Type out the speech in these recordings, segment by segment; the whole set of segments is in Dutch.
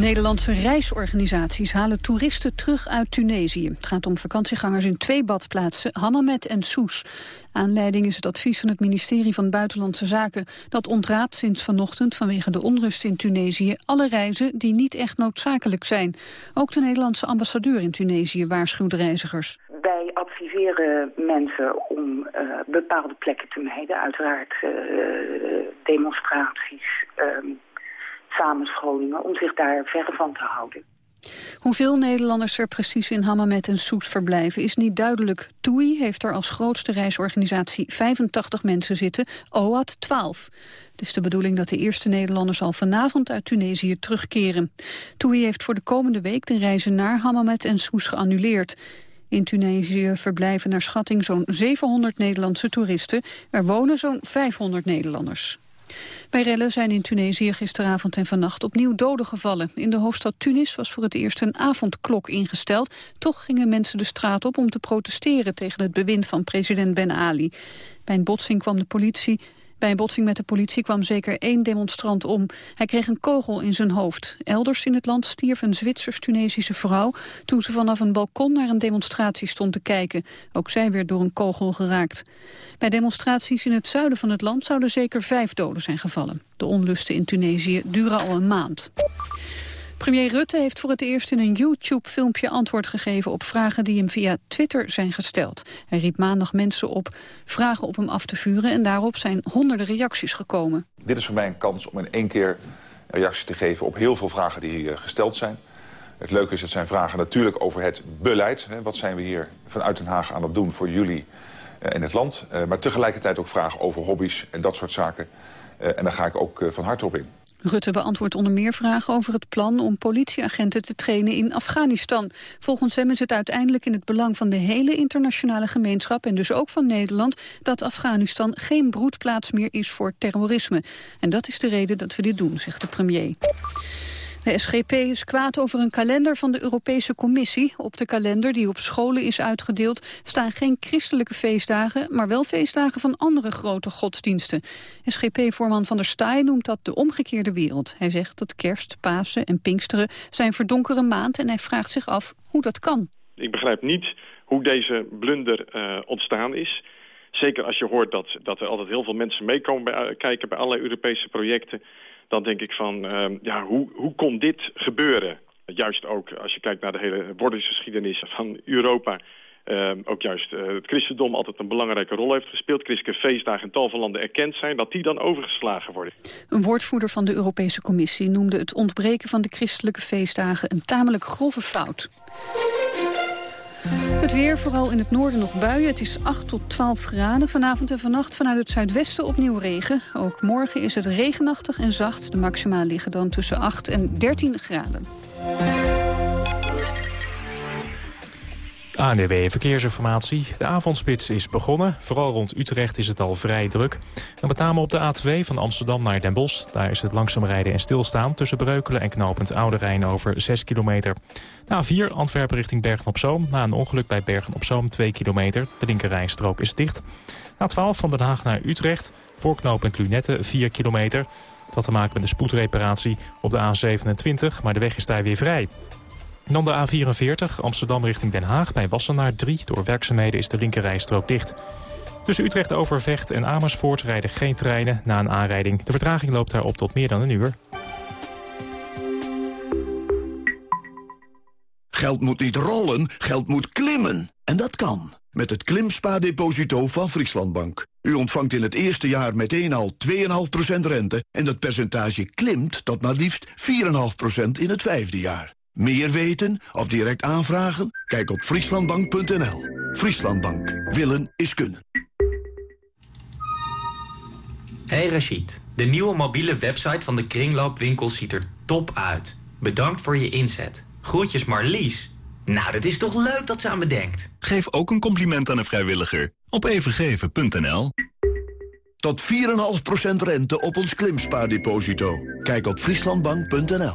Nederlandse reisorganisaties halen toeristen terug uit Tunesië. Het gaat om vakantiegangers in twee badplaatsen, Hammamet en Soes. Aanleiding is het advies van het ministerie van Buitenlandse Zaken. Dat ontraadt sinds vanochtend vanwege de onrust in Tunesië... alle reizen die niet echt noodzakelijk zijn. Ook de Nederlandse ambassadeur in Tunesië waarschuwt reizigers. Wij adviseren mensen om uh, bepaalde plekken te mijden. Uiteraard uh, demonstraties, uh, samenscholingen, om zich daar verder van te houden. Hoeveel Nederlanders er precies in Hammamet en Soes verblijven is niet duidelijk. TUI heeft er als grootste reisorganisatie 85 mensen zitten, OAT 12. Het is de bedoeling dat de eerste Nederlanders al vanavond uit Tunesië terugkeren. TUI heeft voor de komende week de reizen naar Hammamet en Soes geannuleerd. In Tunesië verblijven naar schatting zo'n 700 Nederlandse toeristen. Er wonen zo'n 500 Nederlanders. Bij rellen zijn in Tunesië gisteravond en vannacht opnieuw doden gevallen. In de hoofdstad Tunis was voor het eerst een avondklok ingesteld. Toch gingen mensen de straat op om te protesteren tegen het bewind van president Ben Ali. Bij een botsing kwam de politie bij een botsing met de politie kwam zeker één demonstrant om. Hij kreeg een kogel in zijn hoofd. Elders in het land stierf een Zwitsers-Tunesische vrouw... toen ze vanaf een balkon naar een demonstratie stond te kijken. Ook zij werd door een kogel geraakt. Bij demonstraties in het zuiden van het land zouden zeker vijf doden zijn gevallen. De onlusten in Tunesië duren al een maand. Premier Rutte heeft voor het eerst in een YouTube-filmpje antwoord gegeven op vragen die hem via Twitter zijn gesteld. Hij riep maandag mensen op vragen op hem af te vuren en daarop zijn honderden reacties gekomen. Dit is voor mij een kans om in één keer reactie te geven op heel veel vragen die hier gesteld zijn. Het leuke is, het zijn vragen natuurlijk over het beleid. Wat zijn we hier vanuit Den Haag aan het doen voor jullie eh, in het land. Eh, maar tegelijkertijd ook vragen over hobby's en dat soort zaken. Eh, en daar ga ik ook van harte op in. Rutte beantwoordt onder meer vragen over het plan om politieagenten te trainen in Afghanistan. Volgens hem is het uiteindelijk in het belang van de hele internationale gemeenschap en dus ook van Nederland dat Afghanistan geen broedplaats meer is voor terrorisme. En dat is de reden dat we dit doen, zegt de premier. De SGP is kwaad over een kalender van de Europese Commissie. Op de kalender die op scholen is uitgedeeld staan geen christelijke feestdagen, maar wel feestdagen van andere grote godsdiensten. SGP-voorman Van der Staaij noemt dat de omgekeerde wereld. Hij zegt dat kerst, Pasen en Pinksteren zijn verdonkere maand en hij vraagt zich af hoe dat kan. Ik begrijp niet hoe deze blunder uh, ontstaan is. Zeker als je hoort dat, dat er altijd heel veel mensen meekomen bij, uh, kijken bij allerlei Europese projecten dan denk ik van, uh, ja, hoe, hoe kon dit gebeuren? Juist ook als je kijkt naar de hele wordingsgeschiedenis van Europa... Uh, ook juist uh, het christendom altijd een belangrijke rol heeft gespeeld. Christelijke feestdagen in tal van landen erkend zijn, dat die dan overgeslagen worden. Een woordvoerder van de Europese Commissie noemde het ontbreken van de christelijke feestdagen een tamelijk grove fout. Het weer, vooral in het noorden nog buien. Het is 8 tot 12 graden. Vanavond en vannacht vanuit het zuidwesten opnieuw regen. Ook morgen is het regenachtig en zacht. De maxima liggen dan tussen 8 en 13 graden. ANDW Verkeersinformatie. De avondspits is begonnen. Vooral rond Utrecht is het al vrij druk. En met name op de A2 van Amsterdam naar Den Bosch. Daar is het langzaam rijden en stilstaan tussen Breukelen en Knopend Oude Rijn over 6 kilometer. Na 4 Antwerpen richting Bergen-op-Zoom. Na een ongeluk bij Bergen-op-Zoom 2 kilometer. De linkerrijstrook is dicht. Na 12 van Den Haag naar Utrecht. Voor knooppunt Lunette 4 kilometer. Dat had te maken met de spoedreparatie op de A27, maar de weg is daar weer vrij. Dan de A44, Amsterdam richting Den Haag bij Wassenaar 3. Door werkzaamheden is de linkerrijstrook dicht. Tussen Utrecht Overvecht en Amersfoort rijden geen treinen na een aanrijding. De vertraging loopt daar op tot meer dan een uur. Geld moet niet rollen, geld moet klimmen. En dat kan. Met het Klimspa-deposito van Frieslandbank. U ontvangt in het eerste jaar meteen al 2,5% rente... en dat percentage klimt tot maar liefst 4,5% in het vijfde jaar. Meer weten of direct aanvragen? Kijk op frieslandbank.nl. Frieslandbank. Willen is kunnen. Hey Rachid, de nieuwe mobiele website van de Kringloopwinkel ziet er top uit. Bedankt voor je inzet. Groetjes Marlies. Nou, dat is toch leuk dat ze aan me denkt. Geef ook een compliment aan een vrijwilliger op evengeven.nl. Tot 4,5% rente op ons klimspaardeposito. Kijk op frieslandbank.nl.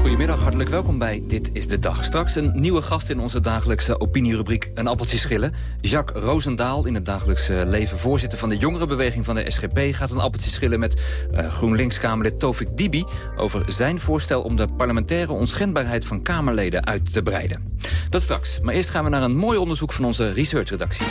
Goedemiddag, hartelijk welkom bij Dit is de Dag. Straks een nieuwe gast in onze dagelijkse opinierubriek Een appeltje schillen. Jacques Roosendaal, in het dagelijkse leven voorzitter van de jongerenbeweging van de SGP... gaat een appeltje schillen met uh, GroenLinks-Kamerlid Tovik Dibi... over zijn voorstel om de parlementaire onschendbaarheid van Kamerleden uit te breiden. Dat straks, maar eerst gaan we naar een mooi onderzoek van onze researchredactie.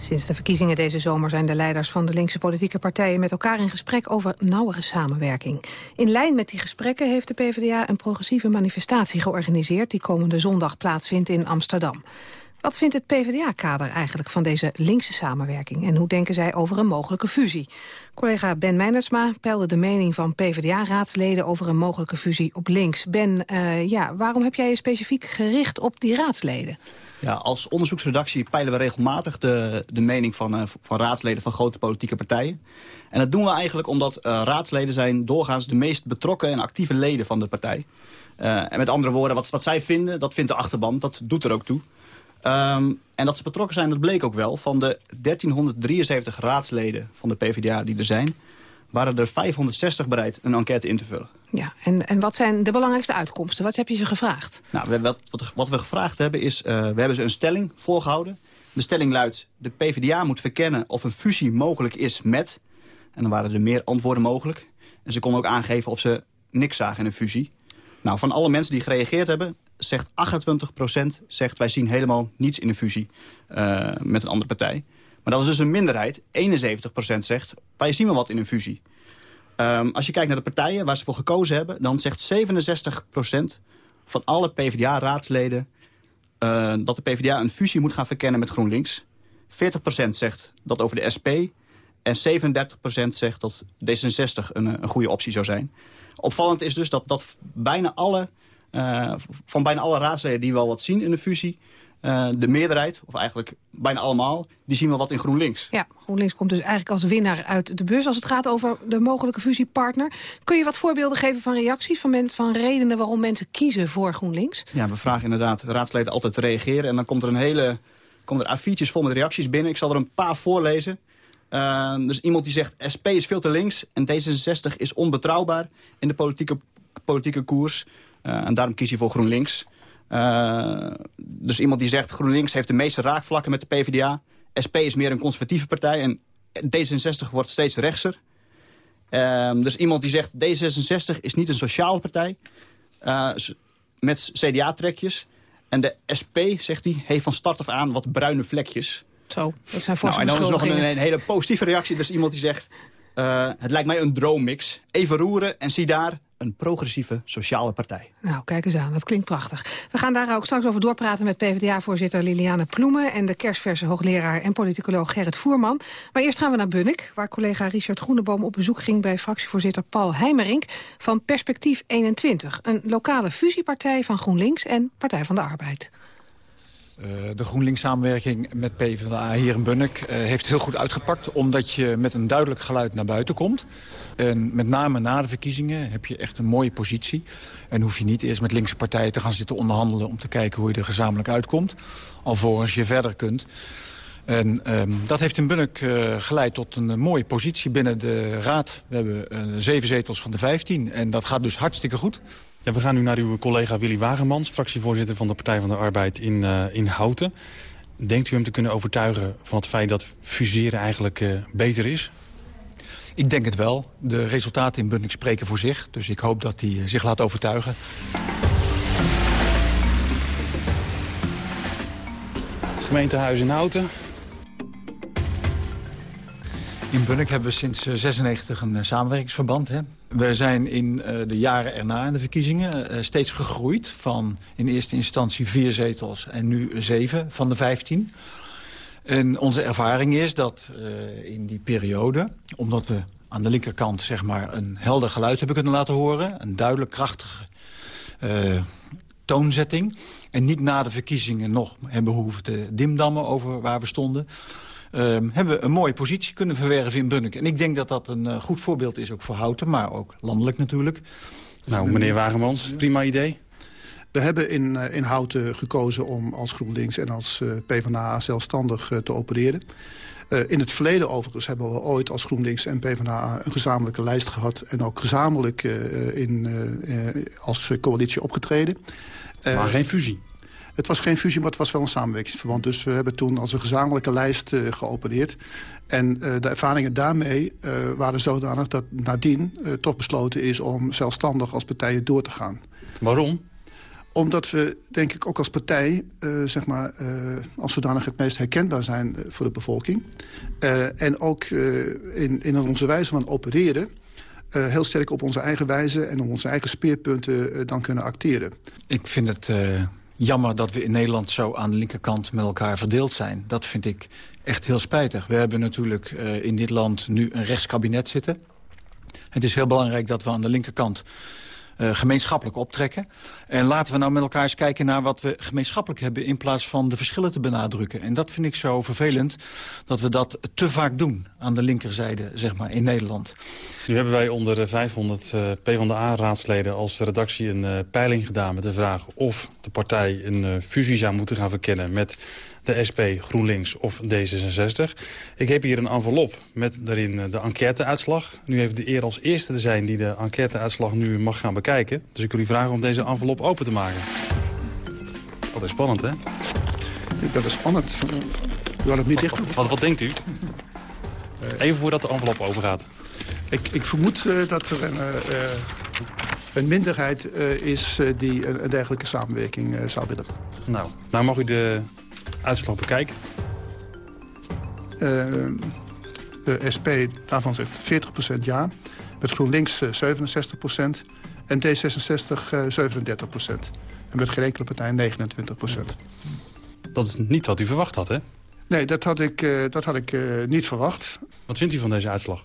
Sinds de verkiezingen deze zomer zijn de leiders van de linkse politieke partijen met elkaar in gesprek over nauwere samenwerking. In lijn met die gesprekken heeft de PvdA een progressieve manifestatie georganiseerd die komende zondag plaatsvindt in Amsterdam. Wat vindt het PvdA-kader eigenlijk van deze linkse samenwerking? En hoe denken zij over een mogelijke fusie? Collega Ben Meinersma peilde de mening van PvdA-raadsleden... over een mogelijke fusie op links. Ben, uh, ja, waarom heb jij je specifiek gericht op die raadsleden? Ja, als onderzoeksredactie peilen we regelmatig de, de mening van, uh, van raadsleden van grote politieke partijen. En dat doen we eigenlijk omdat uh, raadsleden zijn doorgaans de meest betrokken en actieve leden van de partij. Uh, en met andere woorden, wat, wat zij vinden, dat vindt de achterban, dat doet er ook toe. Um, en dat ze betrokken zijn, dat bleek ook wel. Van de 1373 raadsleden van de PvdA die er zijn... waren er 560 bereid een enquête in te vullen. Ja, en, en wat zijn de belangrijkste uitkomsten? Wat heb je ze gevraagd? Nou, wat, wat, we gevraagd hebben is... Uh, we hebben ze een stelling voorgehouden. De stelling luidt... de PvdA moet verkennen of een fusie mogelijk is met... en dan waren er meer antwoorden mogelijk. En ze konden ook aangeven of ze niks zagen in een fusie. Nou, van alle mensen die gereageerd hebben zegt 28% zegt wij zien helemaal niets in een fusie uh, met een andere partij. Maar dat is dus een minderheid. 71% zegt wij zien wel wat in een fusie. Um, als je kijkt naar de partijen waar ze voor gekozen hebben... dan zegt 67% van alle PvdA-raadsleden... Uh, dat de PvdA een fusie moet gaan verkennen met GroenLinks. 40% zegt dat over de SP. En 37% zegt dat D66 een, een goede optie zou zijn. Opvallend is dus dat, dat bijna alle uh, van bijna alle raadsleden die wel wat zien in de fusie... Uh, de meerderheid, of eigenlijk bijna allemaal, die zien wel wat in GroenLinks. Ja, GroenLinks komt dus eigenlijk als winnaar uit de bus... als het gaat over de mogelijke fusiepartner. Kun je wat voorbeelden geven van reacties, van, van redenen... waarom mensen kiezen voor GroenLinks? Ja, we vragen inderdaad de raadsleden altijd te reageren... en dan komt er een hele komt er A4'tjes vol met reacties binnen. Ik zal er een paar voorlezen. Uh, dus iemand die zegt, SP is veel te links en D66 is onbetrouwbaar in de politieke, politieke koers... Uh, en daarom kies je voor GroenLinks. Uh, dus iemand die zegt GroenLinks heeft de meeste raakvlakken met de PvdA. SP is meer een conservatieve partij en D66 wordt steeds rechtser. Uh, dus iemand die zegt D66 is niet een sociale partij uh, met CDA-trekjes. En de SP, zegt hij, heeft van start af aan wat bruine vlekjes. Zo, dat zijn nou, En dan is nog een, een, hele positieve reactie. Dus iemand die zegt, uh, het lijkt mij een droommix. Even roeren en zie daar, een progressieve sociale partij. Nou, kijk eens aan. Dat klinkt prachtig. We gaan daar ook straks over doorpraten met PvdA-voorzitter Liliane Ploemen... en de kerstverse hoogleraar en politicoloog Gerrit Voerman. Maar eerst gaan we naar Bunnik, waar collega Richard Groeneboom op bezoek ging... bij fractievoorzitter Paul Heimerink van Perspectief 21. Een lokale fusiepartij van GroenLinks en Partij van de Arbeid. Uh, de GroenLinks-samenwerking met PvdA hier in Bunnik uh, heeft heel goed uitgepakt... omdat je met een duidelijk geluid naar buiten komt. En met name na de verkiezingen heb je echt een mooie positie. En hoef je niet eerst met linkse partijen te gaan zitten onderhandelen... om te kijken hoe je er gezamenlijk uitkomt. Alvorens je verder kunt. En um, dat heeft in Bunnik uh, geleid tot een mooie positie binnen de Raad. We hebben zeven zetels van de vijftien. En dat gaat dus hartstikke goed. Ja, we gaan nu naar uw collega Willy Wagemans, fractievoorzitter van de Partij van de Arbeid in, uh, in Houten. Denkt u hem te kunnen overtuigen van het feit dat fuseren eigenlijk uh, beter is? Ik denk het wel. De resultaten in Bunnik spreken voor zich. Dus ik hoop dat hij uh, zich laat overtuigen. Het gemeentehuis in Houten. In Bunnik hebben we sinds 96 een samenwerkingsverband. Hè? We zijn in uh, de jaren erna in de verkiezingen steeds gegroeid. Van in eerste instantie vier zetels en nu zeven van de vijftien. En onze ervaring is dat in die periode, omdat we aan de linkerkant zeg maar, een helder geluid hebben kunnen laten horen... een duidelijk krachtige toonzetting... en niet na de verkiezingen nog hebben hoeven te dimdammen over waar we stonden... Um, hebben we een mooie positie kunnen verwerven in Bunnik. En ik denk dat dat een uh, goed voorbeeld is ook voor Houten, maar ook landelijk natuurlijk. Nou, meneer Wagemans, prima idee. We hebben in, in Houten gekozen om als GroenLinks en als PvdA zelfstandig te opereren. in het verleden overigens hebben we ooit als GroenLinks en PvdA een gezamenlijke lijst gehad... en ook gezamenlijk in, als coalitie opgetreden. maar geen fusie? Het was geen fusie, maar het was wel een samenwerkingsverband. Dus we hebben toen als een gezamenlijke lijst uh, geopereerd. En uh, de ervaringen daarmee uh, waren zodanig dat nadien toch besloten is... om zelfstandig als partijen door te gaan. Waarom? Omdat we, denk ik, ook als partij, zeg maar, als zodanig het meest herkenbaar zijn voor de bevolking. en ook in, in onze wijze van opereren... heel sterk op onze eigen wijze en op onze eigen speerpunten dan kunnen acteren. Ik vind het jammer dat we in Nederland zo aan de linkerkant met elkaar verdeeld zijn. Dat vind ik echt heel spijtig. We hebben natuurlijk uh, in dit land nu een rechtskabinet zitten. Het is heel belangrijk dat we aan de linkerkant uh, gemeenschappelijk optrekken. En laten we nou met elkaar eens kijken naar wat we gemeenschappelijk hebben... in plaats van de verschillen te benadrukken. En dat vind ik zo vervelend dat we dat te vaak doen aan de linkerzijde zeg maar, in Nederland. Nu hebben wij onder de 500 uh, PvdA-raadsleden als redactie een uh, peiling gedaan... met de vraag of de partij een fusie zou moeten gaan verkennen met de SP, GroenLinks of D66. Ik heb hier een envelop met daarin eh, de enquêteuitslag. Nu heeft de eer als eerste te zijn die de enquêteuitslag nu mag gaan bekijken. Dus ik wil u vragen om deze envelop open te maken. Dat is spannend, hè? Dat is spannend. U had het niet dicht. Wat, wat, denkt u? Even voordat de envelop overgaat. Ik, ik vermoed uh, dat er een, uh, een minderheid uh, is die een, een dergelijke samenwerking zou willen. Nou, nou mag u de uitslag bekijken? De SP, daarvan zegt 40% ja. Met GroenLinks uh, 67% en D66 uh, 37%. En met geen enkele partij 29%. Dat is niet wat u verwacht had, hè? Nee, dat had ik, dat had ik niet verwacht. Wat vindt u van deze uitslag?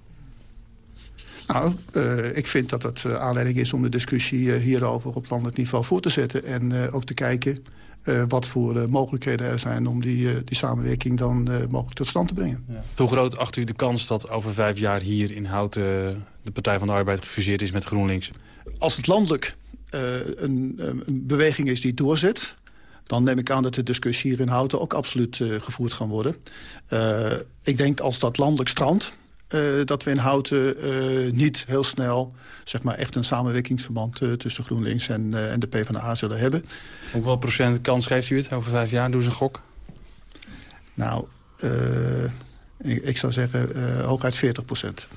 Nou, uh, ik vind dat het aanleiding is om de discussie hierover op landelijk niveau voor te zetten. En ook te kijken uh, wat voor uh, mogelijkheden er zijn om die, uh, die samenwerking dan mogelijk tot stand te brengen. Ja. Hoe groot acht u de kans dat over vijf jaar hier in Houten de Partij van de Arbeid gefuseerd is met GroenLinks? Als het landelijk een, een, beweging is die doorzet... dan neem ik aan dat de discussie hier in Houten ook absoluut gevoerd gaan worden. ik denk als dat landelijk strandt uh, dat we in Houten uh, niet heel snel zeg maar, echt een samenwerkingsverband uh, tussen GroenLinks en, en de PvdA zullen hebben. Hoeveel procent kans geeft u het over vijf jaar? Doe ze een gok. Nou, ik, ik, zou zeggen hooguit 40 procent.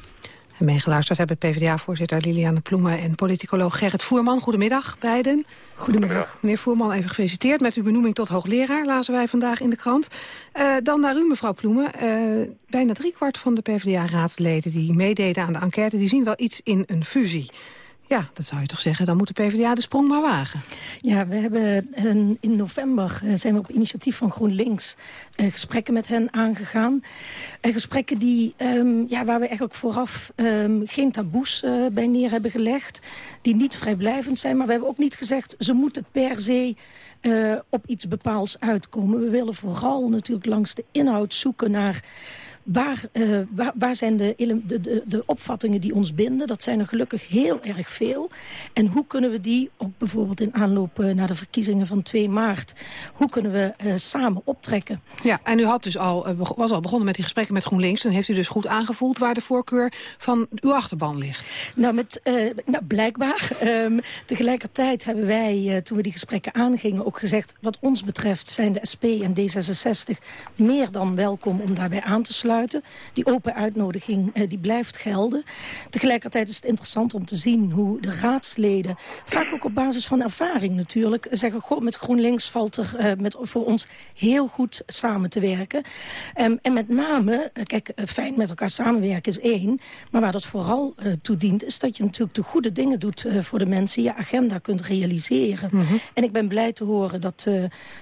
En meegeluisterd hebben PvdA-voorzitter Liliane Ploemen en politicoloog Gerrit Voerman. Goedemiddag, beiden. Goedemiddag. Meneer Voerman, even gefeliciteerd met uw benoeming tot hoogleraar, lazen wij vandaag in de krant. Uh, dan naar u, mevrouw Ploemen. Uh, bijna driekwart van de PvdA-raadsleden die meededen aan de enquête... die zien wel iets in een fusie. Ja, dat zou je toch zeggen. Dan moet de PvdA de sprong maar wagen. Ja, we hebben een, in november uh, zijn we op initiatief van GroenLinks uh, gesprekken met hen aangegaan. Gesprekken die, um, ja, waar we eigenlijk vooraf um, geen taboes bij neer hebben gelegd. Die niet vrijblijvend zijn. Maar we hebben ook niet gezegd, ze moeten per se op iets bepaalds uitkomen. We willen vooral natuurlijk langs de inhoud zoeken naar Waar, uh, waar, waar, zijn de, de, de, de, opvattingen die ons binden? Dat zijn er gelukkig heel erg veel. En hoe kunnen we die, ook bijvoorbeeld in aanloop uh, naar de verkiezingen van 2 maart... hoe kunnen we uh, samen optrekken? Ja, en u had dus al, was al begonnen met die gesprekken met GroenLinks... en heeft u dus goed aangevoeld waar de voorkeur van uw achterban ligt? Nou, met, nou blijkbaar. Um, tegelijkertijd hebben wij, toen we die gesprekken aangingen... ook gezegd, wat ons betreft zijn de SP en D66 meer dan welkom om daarbij aan te sluiten die open uitnodiging uh, die blijft gelden. Tegelijkertijd is het interessant om te zien hoe de raadsleden... vaak ook op basis van ervaring natuurlijk... zeggen, goh, met GroenLinks valt er uh, met, voor ons heel goed samen te werken. Um, en met name, uh, kijk, fijn met elkaar samenwerken is één... maar waar dat vooral toe dient... is dat je natuurlijk de goede dingen doet voor de mensen... je agenda kunt realiseren. Mm -hmm. En ik ben blij te horen dat,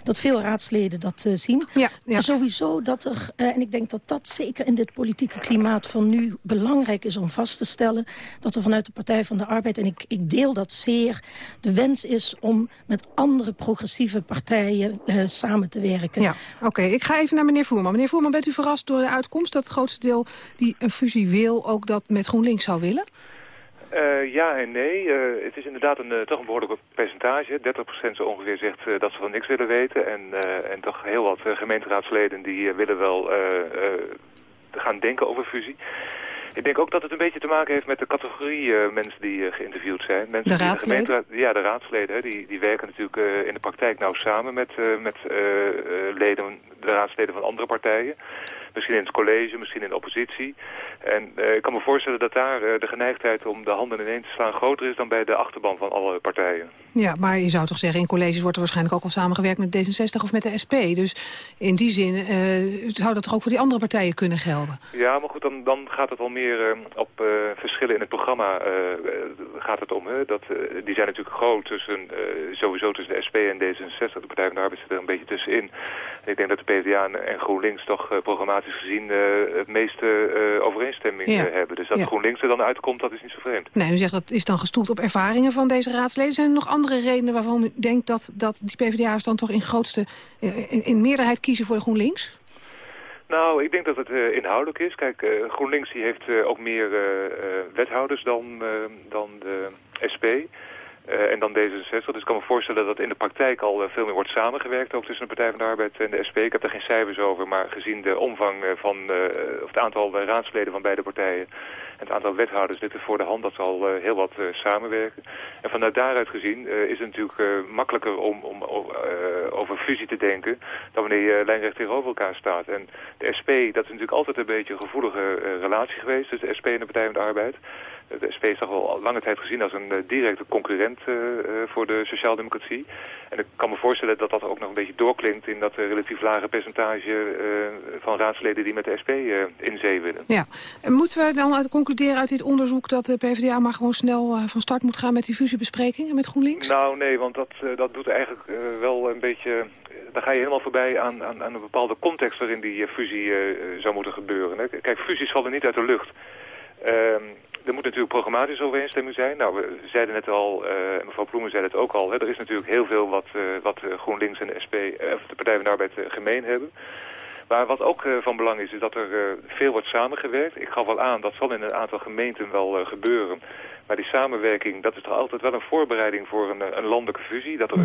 dat veel raadsleden dat zien. Ja, sowieso dat er, en ik denk dat dat zeker in dit politieke klimaat van nu belangrijk is om vast te stellen... dat er vanuit de Partij van de Arbeid, en ik, ik deel dat zeer... de wens is om met andere progressieve partijen uh, samen te werken. Ja, oké. Okay. Ik ga even naar meneer Voerman. Meneer Voerman, bent u verrast door de uitkomst dat het grootste deel die een fusie wil... ook dat met GroenLinks zou willen? Uh, ja en nee. Uh, het is inderdaad een, uh, toch een behoorlijk percentage. 30% zo ongeveer zegt dat ze van niks willen weten. En, en toch heel wat gemeenteraadsleden die willen wel gaan denken over fusie. Ik denk ook dat het een beetje te maken heeft met de categorie mensen die geïnterviewd zijn. Mensen de raadsleden? ja, de raadsleden. die, die werken natuurlijk in de praktijk nou samen met, met leden, de raadsleden van andere partijen. Misschien in het college, misschien in de oppositie. En uh, ik kan me voorstellen dat daar uh, de geneigdheid om de handen ineen te slaan groter is dan bij de achterban van alle partijen. Ja, maar je zou toch zeggen, in colleges wordt er waarschijnlijk ook al samengewerkt met D66 of met de SP. Dus in die zin uh, zou dat toch ook voor die andere partijen kunnen gelden? Ja, maar goed, dan, dan gaat het al meer op verschillen in het programma gaat het om. Hè? Dat, die zijn natuurlijk groot tussen, sowieso tussen de SP en D66. De Partij van de Arbeid zit er een beetje tussenin. En ik denk dat de PvdA en GroenLinks toch gezien het meeste overeenstemming hebben. Dus dat ja. GroenLinks er dan uitkomt, dat is niet zo vreemd. Nee, u zegt dat is dan gestoeld op ervaringen van deze raadsleden. Zijn er nog andere redenen waarom u denkt dat, dat die PvdA'ers dan toch in grootste in, in meerderheid kiezen voor GroenLinks? Nou, ik denk dat het uh, inhoudelijk is. Kijk, uh, GroenLinks die heeft uh, ook meer wethouders dan, dan de SP. Uh, en dan D66. Dus ik kan me voorstellen dat in de praktijk al uh, veel meer wordt samengewerkt... ook tussen de Partij van de Arbeid en de SP. Ik heb daar geen cijfers over, maar gezien de omvang uh, van... of het aantal raadsleden van beide partijen... het aantal wethouders ligt er voor de hand dat ze al heel wat samenwerken. En vanuit daaruit gezien is het natuurlijk makkelijker om, om over fusie te denken... dan wanneer je lijnrecht tegenover elkaar staat. En de SP, dat is natuurlijk altijd een beetje een gevoelige relatie geweest... tussen de SP en de Partij van de Arbeid... De SP is toch wel lange tijd gezien als een directe concurrent voor de sociaaldemocratie. En ik kan me voorstellen dat dat ook nog een beetje doorklinkt in dat relatief lage percentage van raadsleden die met de SP in zee willen. Ja. En moeten we dan uit concluderen uit dit onderzoek dat de PvdA maar gewoon snel van start moet gaan met die fusiebesprekingen met GroenLinks? Nou nee, want dat, dat doet eigenlijk wel een beetje dan ga je helemaal voorbij aan, aan, aan, een bepaalde context waarin die fusie zou moeten gebeuren. Hè. Kijk, fusies vallen niet uit de lucht. Uh, er moet natuurlijk programmatische overeenstemming zijn. Nou, we zeiden net al, uh, mevrouw Ploemen zei het ook al, hè, er is natuurlijk heel veel wat, wat GroenLinks en de SP, of de Partij van de Arbeid gemeen hebben. Maar wat ook van belang is, is dat er veel wordt samengewerkt. Ik gaf wel aan, dat zal in een aantal gemeenten wel gebeuren. Maar die samenwerking, dat is toch altijd wel een voorbereiding voor een, een landelijke fusie. Dat er uh,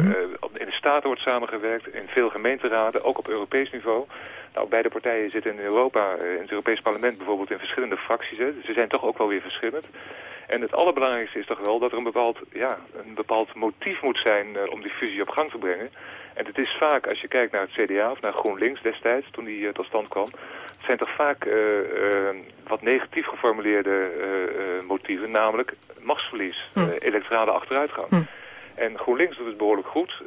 in de Staten wordt samengewerkt, in veel gemeenteraden, ook op Europees niveau. Nou, beide partijen zitten in Europa, uh, in het Europees parlement bijvoorbeeld, in verschillende fracties. Hè. Ze zijn toch ook wel weer verschillend. En het allerbelangrijkste is toch wel dat er een bepaald, ja, een bepaald motief moet zijn uh, om die fusie op gang te brengen. En het is vaak, als je kijkt naar het CDA of naar GroenLinks destijds, toen die uh, tot stand kwam, het zijn toch vaak uh, uh, wat negatief geformuleerde motieven, namelijk machtsverlies, hm. electorale achteruitgang. Hm. En GroenLinks doet het behoorlijk goed.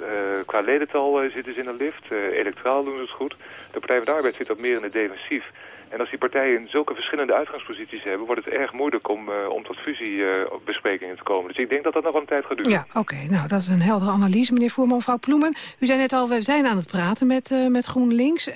qua ledental zitten ze in een lift, electoraal doen ze het goed. De Partij van de Arbeid zit ook meer in het defensief. En als die partijen zulke verschillende uitgangsposities hebben... wordt het erg moeilijk om, uh, om tot fusiebesprekingen uh, te komen. Dus ik denk dat dat nog wel een tijd gaat duren. Ja, oké. Okay. Nou, dat is een heldere analyse, meneer Voerman. Mevrouw Ploemen, u zei net al, we zijn aan het praten met, uh, met GroenLinks. Uh,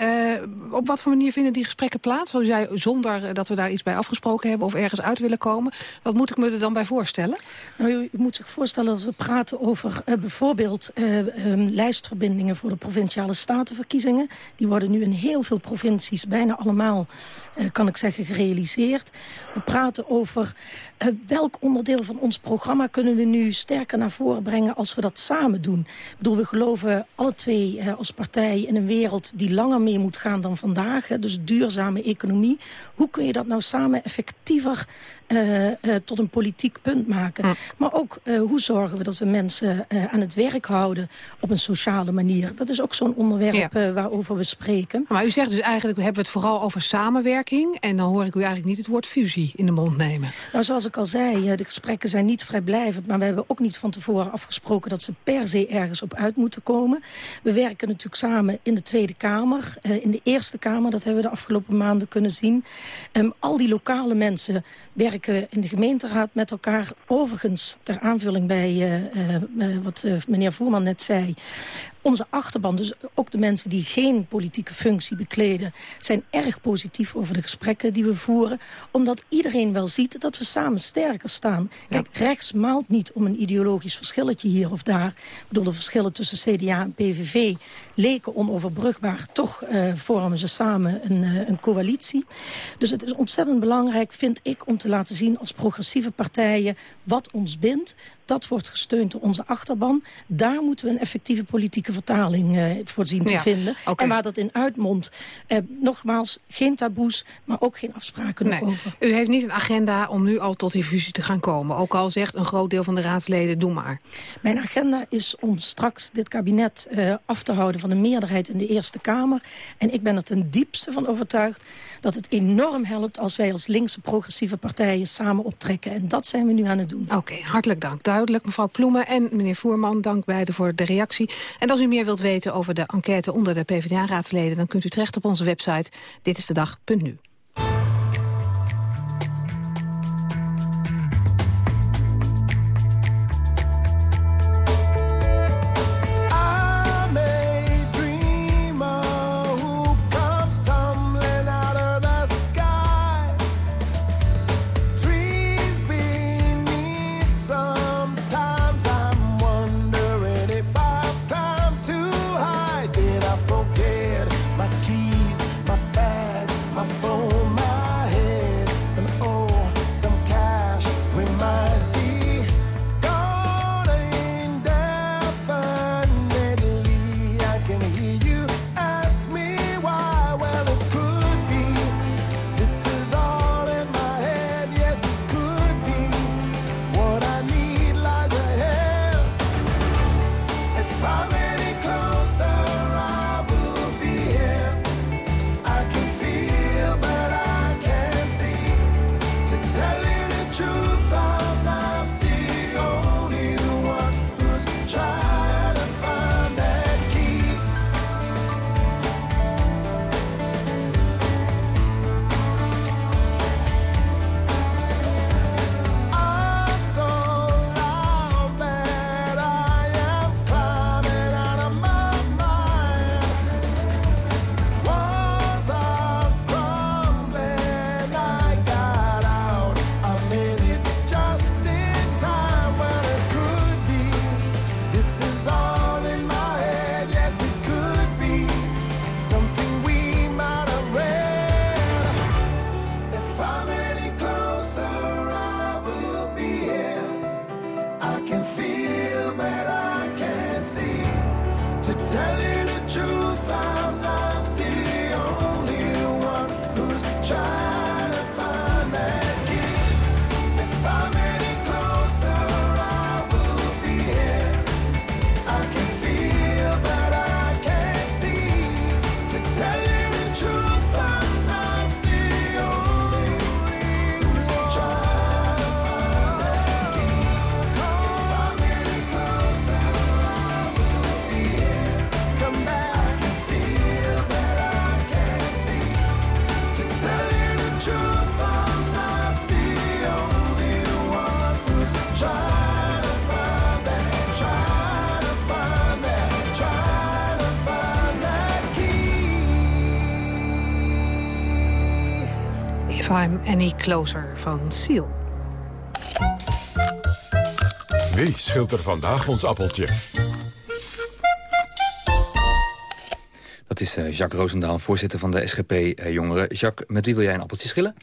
op wat voor manier vinden die gesprekken plaats? Want u zei zonder dat we daar iets bij afgesproken hebben... of ergens uit willen komen. Wat moet ik me er dan bij voorstellen? Nou, u, u moet zich voorstellen dat we praten over bijvoorbeeld um, lijstverbindingen... voor de Provinciale Statenverkiezingen. Die worden nu in heel veel provincies bijna allemaal kan ik zeggen, gerealiseerd. We praten over uh, welk onderdeel van ons programma kunnen we nu sterker naar voren brengen als we dat samen doen. Ik bedoel, we geloven alle twee uh, als partij in een wereld die langer mee moet gaan dan vandaag. Dus duurzame economie. Hoe kun je dat nou samen effectiever tot een politiek punt maken. Maar ook uh, hoe zorgen we dat we mensen aan het werk houden op een sociale manier. Dat is ook zo'n onderwerp ja. waarover we spreken. Maar u zegt dus eigenlijk, we hebben het vooral over samenwerking. En dan hoor ik u eigenlijk niet het woord fusie in de mond nemen. Nou, zoals ik al zei, de gesprekken zijn niet vrijblijvend. Maar we hebben ook niet van tevoren afgesproken dat ze per se ergens op uit moeten komen. We werken natuurlijk samen in de Tweede Kamer. in de Eerste Kamer, dat hebben we de afgelopen maanden kunnen zien. Um, al die lokale mensen werken in de gemeenteraad met elkaar. Overigens, ter aanvulling bij uh, uh, wat meneer Voerman net zei Onze achterban, dus ook de mensen die geen politieke functie bekleden... zijn erg positief over de gesprekken die we voeren. Omdat iedereen wel ziet dat we samen sterker staan. Kijk, rechts maalt niet om een ideologisch verschilletje hier of daar. Ik bedoel, de verschillen tussen CDA en PVV leken onoverbrugbaar. Toch uh, vormen ze samen een, uh, een coalitie. Dus het is ontzettend belangrijk, vind ik, om te laten zien als progressieve partijen wat ons bindt. Dat wordt gesteund door onze achterban. Daar moeten we een effectieve politieke vertaling uh, voor zien te ja, vinden. Okay. En waar dat in uitmondt, uh, nogmaals, geen taboes, maar ook geen afspraken nee. over. U heeft niet een agenda om nu al tot die fusie te gaan komen. Ook al zegt een groot deel van de raadsleden, doe maar. Mijn agenda is om straks dit kabinet uh, af te houden van de meerderheid in de Eerste Kamer. En ik ben er ten diepste van overtuigd dat het enorm helpt als wij als linkse progressieve partijen samen optrekken. En dat zijn we nu aan het doen. Oké, okay, hartelijk dank. Duidelijk, mevrouw Ploemen en meneer Voerman, dank beiden voor de reactie. En als u meer wilt weten over de enquête onder de PvdA-raadsleden... dan kunt u terecht op onze website ditistedag.nu. Any Closer van Seal. Wie schilt er vandaag ons appeltje? Dat is uh, Jacques Roosendaal, voorzitter van de SGP-jongeren. Uh, Jacques, met wie wil jij een appeltje schillen?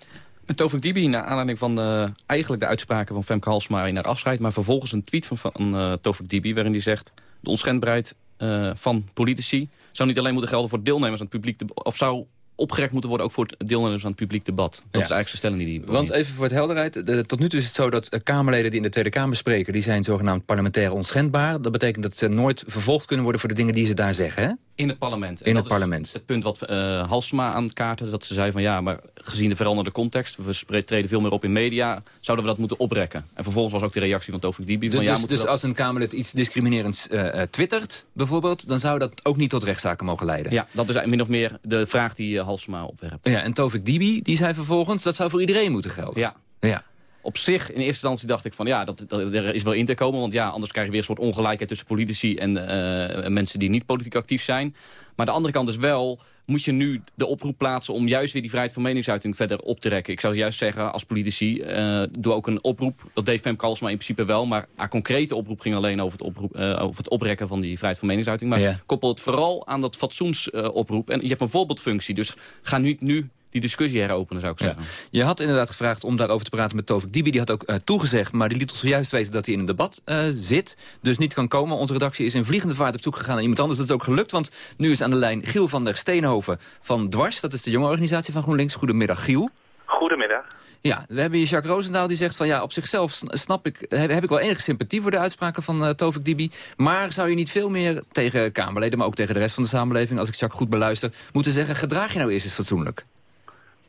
Met Tovik Dibi, naar aanleiding van de, eigenlijk de uitspraken van Femke Halsma naar afscheid... maar vervolgens een tweet van, van uh, Tovik Dibi waarin hij zegt... de onschendbaarheid uh, van politici zou niet alleen moeten gelden voor deelnemers aan het publiek... of zou opgerekt moeten worden... ook voor deelnemers aan het publiek debat. Dat ja. is eigenlijk zijn stelling die die... Want even voor het helderheid. De, tot nu toe is het zo dat Kamerleden die in de Tweede Kamer spreken... die zijn zogenaamd parlementair onschendbaar. Dat betekent dat ze nooit vervolgd kunnen worden... voor de dingen die ze daar zeggen, hè? In het parlement. In het parlement. het punt wat uh, Halsma aan kaarten, dat ze zei van ja, maar gezien de veranderde context, we treden veel meer op in media, zouden we dat moeten oprekken. En vervolgens was ook de reactie van Tofik Dibi. Dus, van, ja, dus, dus dat... als een Kamerlid iets discriminerends uh, twittert, bijvoorbeeld, dan zou dat ook niet tot rechtszaken mogen leiden? Ja, dat is min of meer de vraag die Halsma opwerpt. Ja, en Tofik Dibi, die zei vervolgens, dat zou voor iedereen moeten gelden. Ja. ja. Op zich, in eerste instantie dacht ik van ja, dat, dat, er is wel in te komen. Want ja, anders krijg je weer een soort ongelijkheid tussen politici en uh, mensen die niet politiek actief zijn. Maar de andere kant is wel, moet je nu de oproep plaatsen... om juist weer die vrijheid van meningsuiting verder op te rekken. Ik zou juist zeggen, als politici, uh, doe ook een oproep. Dat deed Femke Kalsma in principe wel. Maar haar concrete oproep ging alleen over het, oproep, uh, over het oprekken van die vrijheid van meningsuiting. Maar ja. koppel het vooral aan dat fatsoensoproep. en je hebt een voorbeeldfunctie, dus ga nu... nu die discussie heropenen, zou ik zeggen. Je had inderdaad gevraagd om daarover te praten met Tovik Dibi. Die had ook uh, toegezegd, maar die liet ons zojuist weten dat hij in een debat uh, zit. Dus niet kan komen. Onze redactie is in vliegende vaart op zoek gegaan naar iemand anders. Dat is ook gelukt, want nu is aan de lijn Giel van der Steenhoven van Dwars. Dat is de jonge organisatie van GroenLinks. Goedemiddag, Giel. Goedemiddag. Ja, we hebben hier Jacques Roosendaal die zegt van ja, op zichzelf snap ik, heb, heb ik wel enige sympathie voor de uitspraken van uh, Tovik Dibi. Maar zou je niet veel meer tegen Kamerleden, maar ook tegen de rest van de samenleving, als ik Jacques goed beluister, moeten zeggen, gedraag je nou eerst eens fatsoenlijk?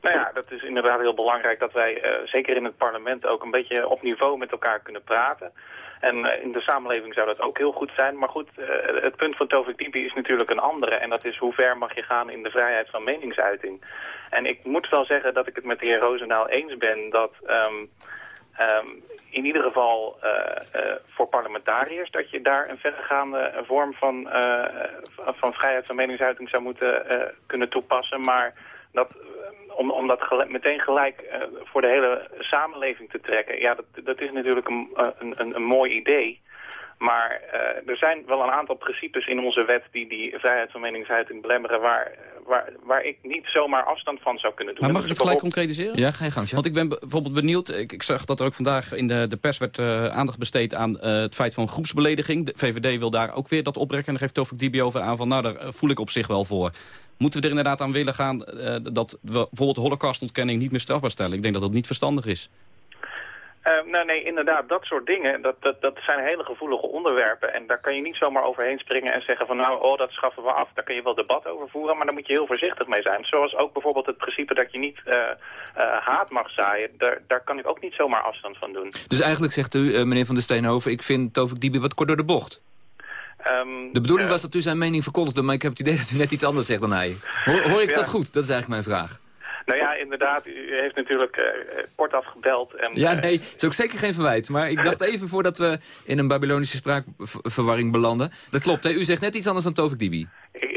Nou ja, dat is inderdaad heel belangrijk dat wij uh, zeker in het parlement ook een beetje op niveau met elkaar kunnen praten. En uh, in de samenleving zou dat ook heel goed zijn. Maar goed, uh, het punt van Tovik Dibi is natuurlijk een andere. En dat is hoe ver mag je gaan in de vrijheid van meningsuiting. En ik moet wel zeggen dat ik het met de heer Roosendaal eens ben dat... Um, um, in ieder geval voor parlementariërs dat je daar een verregaande vorm van, van vrijheid van meningsuiting zou moeten kunnen toepassen. Maar dat om, om dat gelijk, meteen gelijk uh, voor de hele samenleving te trekken. Ja, dat, dat is natuurlijk een, een, een, een mooi idee. Maar uh, er zijn wel een aantal principes in onze wet die die vrijheid van meningsuiting belemmeren... waar, waar, waar ik niet zomaar afstand van zou kunnen doen. Maar mag ik het gelijk concretiseren? Ja, ga je gang. Want ik ben bijvoorbeeld benieuwd... Ik, ik zag dat er ook vandaag in de, de pers werd uh, aandacht besteed aan uh, het feit van groepsbelediging. De VVD wil daar ook weer dat oprekken. En daar geeft Tofik Dibi over aan van... nou, daar voel ik op zich wel voor. Moeten we er inderdaad aan willen gaan uh, dat we bijvoorbeeld de holocaustontkenning niet meer strafbaar stellen? Ik denk dat dat niet verstandig is. Uh, nou nee, inderdaad, dat soort dingen, dat, dat, dat zijn hele gevoelige onderwerpen. En daar kan je niet zomaar overheen springen en zeggen van nou, oh, dat schaffen we af. Daar kun je wel debat over voeren, maar daar moet je heel voorzichtig mee zijn. Zoals ook bijvoorbeeld het principe dat je niet uh, uh, haat mag zaaien. Daar, daar kan ik ook niet zomaar afstand van doen. Dus eigenlijk zegt u, meneer Van der Steenhoven, ik vind Tovik Dibi wat kort door de bocht. Um, de bedoeling was dat u zijn mening verkondigde, maar ik heb het idee dat u net iets anders zegt dan hij. Hoor, hoor ik ja. dat goed? Dat is eigenlijk mijn vraag. Nou ja, inderdaad. U heeft natuurlijk uh, kort afgebeld. En, ja, nee, het is ook zeker geen verwijt. Maar ik dacht even voordat we in een Babylonische spraakverwarring belanden. Dat klopt, hè? U zegt net iets anders dan Tovik Dibi. Ik,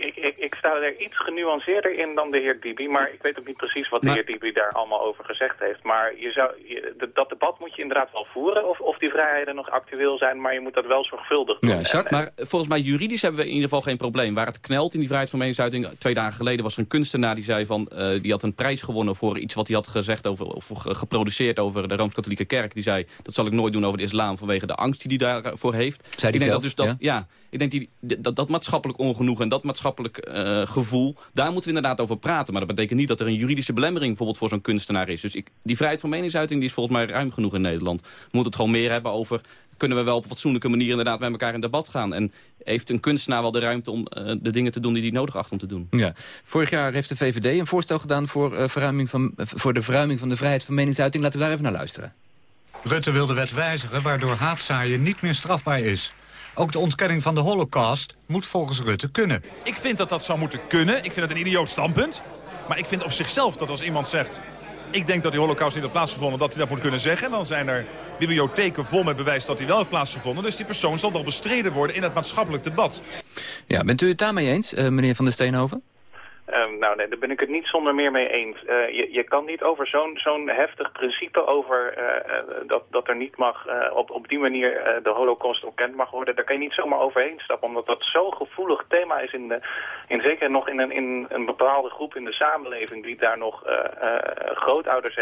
sta er iets genuanceerder in dan de heer Dibi. Maar ik weet ook niet precies wat de heer Dibi daar allemaal over gezegd heeft. Maar je zou, je, dat debat moet je inderdaad wel voeren. Of, of die vrijheden nog actueel zijn. Maar je moet dat wel zorgvuldig doen. Ja, Jacques, maar volgens mij juridisch hebben we in ieder geval geen probleem. Waar het knelt in die vrijheid van meningsuiting. Twee dagen geleden was er een kunstenaar die zei van... Uh, die had een prijs gewonnen voor iets wat hij had gezegd over, of geproduceerd over de Rooms-Katholieke Kerk. Die zei, dat zal ik nooit doen over de islam vanwege de angst die hij daarvoor heeft. Zei ik denk zelf? dat dus dat, ja? ja, ik denk die, dat, dat maatschappelijk ongenoeg en dat maatschappelijk uh, gevoel, daar moeten we inderdaad over praten. Maar dat betekent niet dat er een juridische belemmering bijvoorbeeld voor zo'n kunstenaar is. Dus ik, die vrijheid van meningsuiting die is volgens mij ruim genoeg in Nederland. We moeten het gewoon meer hebben over kunnen we wel op een fatsoenlijke manier inderdaad met elkaar in debat gaan. En heeft een kunstenaar wel de ruimte om uh, de dingen te doen die hij nodig acht om te doen. Ja. Vorig jaar heeft de VVD een voorstel gedaan voor, uh, verruiming van, uh, voor de verruiming van de vrijheid van meningsuiting. Laten we daar even naar luisteren. Rutte wil de wet wijzigen waardoor haatzaaien niet meer strafbaar is. Ook de ontkenning van de holocaust moet volgens Rutte kunnen. Ik vind dat dat zou moeten kunnen. Ik vind het een idioot standpunt. Maar ik vind op zichzelf dat als iemand zegt... ik denk dat die holocaust niet heeft plaatsgevonden, dat hij dat moet kunnen zeggen. En dan zijn er bibliotheken vol met bewijs dat hij wel heeft plaatsgevonden. Dus die persoon zal wel bestreden worden in het maatschappelijk debat. Ja, bent u het daarmee eens, uh, meneer Van der Steenhoven? Um, nou, nee, daar ben ik het niet zonder meer mee eens. Uh, je, je kan niet over zo'n zo'n heftig principe over uh, uh, dat, dat er niet mag op, op die manier de holocaust ontkend mag worden. Daar kan je niet zomaar overheen stappen, omdat dat zo'n gevoelig thema is, in de, in, zeker nog in een, in een bepaalde groep in de samenleving die daar nog grootouders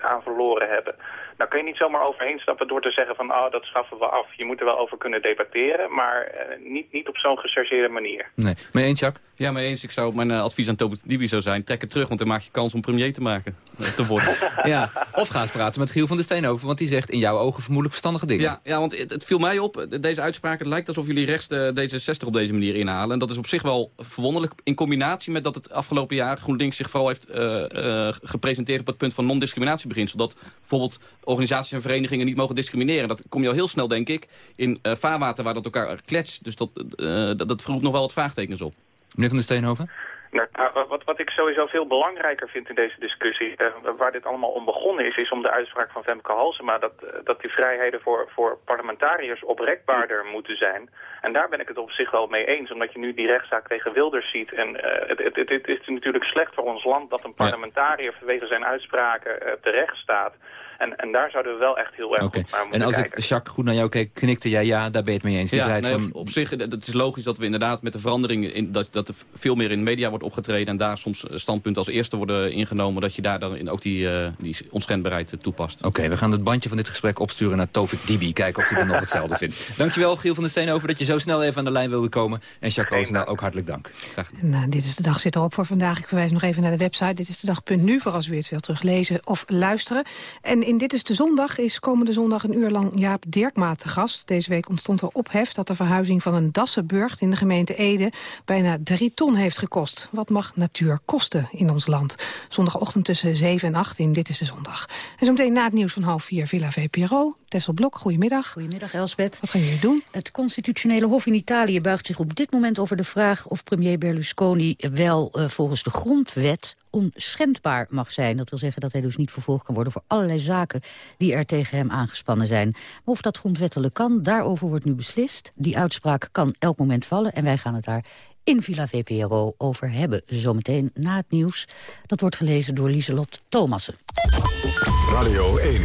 aan verloren hebben. Daar kan je niet zomaar overheen stappen door te zeggen van oh, dat schaffen we af. Je moet er wel over kunnen debatteren, maar niet, niet op zo'n gechargeerde manier. Nee, mee eens Jacques? Ja, mee eens. Ik zou mijn uh, advies aan Tobit Dibi zou zijn, trek het terug, want dan maak je kans om premier te maken. Te worden. ja, of ga eens praten met Giel van der Steenhoven, want die zegt in jouw ogen vermoedelijk verstandige dingen. Ja, ja want het, het viel mij op, deze uitspraak, het lijkt alsof jullie rechts de D66 op deze manier inhalen. En dat is op zich wel verwonderlijk, in combinatie met dat het afgelopen jaar GroenLinks zich vooral heeft uh, uh, gepresenteerd op het punt van non-discriminatiebeginsel. Dat bijvoorbeeld organisaties en verenigingen niet mogen discrimineren. Dat kom je al heel snel, denk ik, in vaarwater waar dat elkaar kletst. Dus dat, dat, dat nog wel wat vraagtekens op. Meneer Van der Steenhoven? Nou, nou, wat, wat ik sowieso veel belangrijker vind in deze discussie, uh, waar dit allemaal om begonnen is, is om de uitspraak van Femke Halsema dat, uh, dat die vrijheden voor, voor parlementariërs oprekbaarder moeten zijn. En daar ben ik het op zich wel mee eens, omdat je nu die rechtszaak tegen Wilders ziet. En uh, het, het, het, het, is natuurlijk slecht voor ons land dat een parlementariër vanwege zijn uitspraken terecht staat. En, en daar zouden we wel echt heel erg okay. goed naar moeten En als kijken. ik, Jacques, goed naar jou keek, knikte jij ja, daar ben je het mee eens. Ja, nee, van... op zich, het is logisch dat we inderdaad met de verandering... In, dat, dat er veel meer in de media wordt opgetreden... en daar soms standpunten als eerste worden ingenomen... dat je daar dan ook die, uh, die onschendbaarheid toepast. Oké, okay, we gaan het bandje van dit gesprek opsturen naar Tovik Dibi. Kijken of hij dan nog hetzelfde vindt. Dankjewel, Giel van der Steen, over dat je zo snel even aan de lijn wilde komen. En Jacques Roosendaal, ook hartelijk dank. Graag en, uh, dit is de dag zit erop voor vandaag. Ik verwijs nog even naar de website. Dit is de dag.nu voor als u het wilt teruglezen of luisteren. En in Dit is de Zondag is komende zondag een uur lang Jaap Dirkma te gast. Deze week ontstond er ophef dat de verhuizing van een Dassenburgt in de gemeente Ede bijna drie ton heeft gekost. Wat mag natuur kosten in ons land? Zondagochtend tussen 7 en 8 in Dit is de Zondag. En zometeen na het nieuws van half 4 Villa VPRO. Tessel Blok, goedemiddag. Goedemiddag Elsbeth. Wat gaan jullie doen? Het constitutionele hof in Italië buigt zich op dit moment over de vraag of premier Berlusconi wel uh, volgens de grondwet onschendbaar mag zijn. Dat wil zeggen dat hij dus niet vervolgd kan worden voor allerlei zaken die er tegen hem aangespannen zijn. Maar of dat grondwettelijk kan, daarover wordt nu beslist. Die uitspraak kan elk moment vallen en wij gaan het daar in Villa VPRO over hebben. Zometeen na het nieuws. Dat wordt gelezen door Lieselot Thomassen. Radio 1,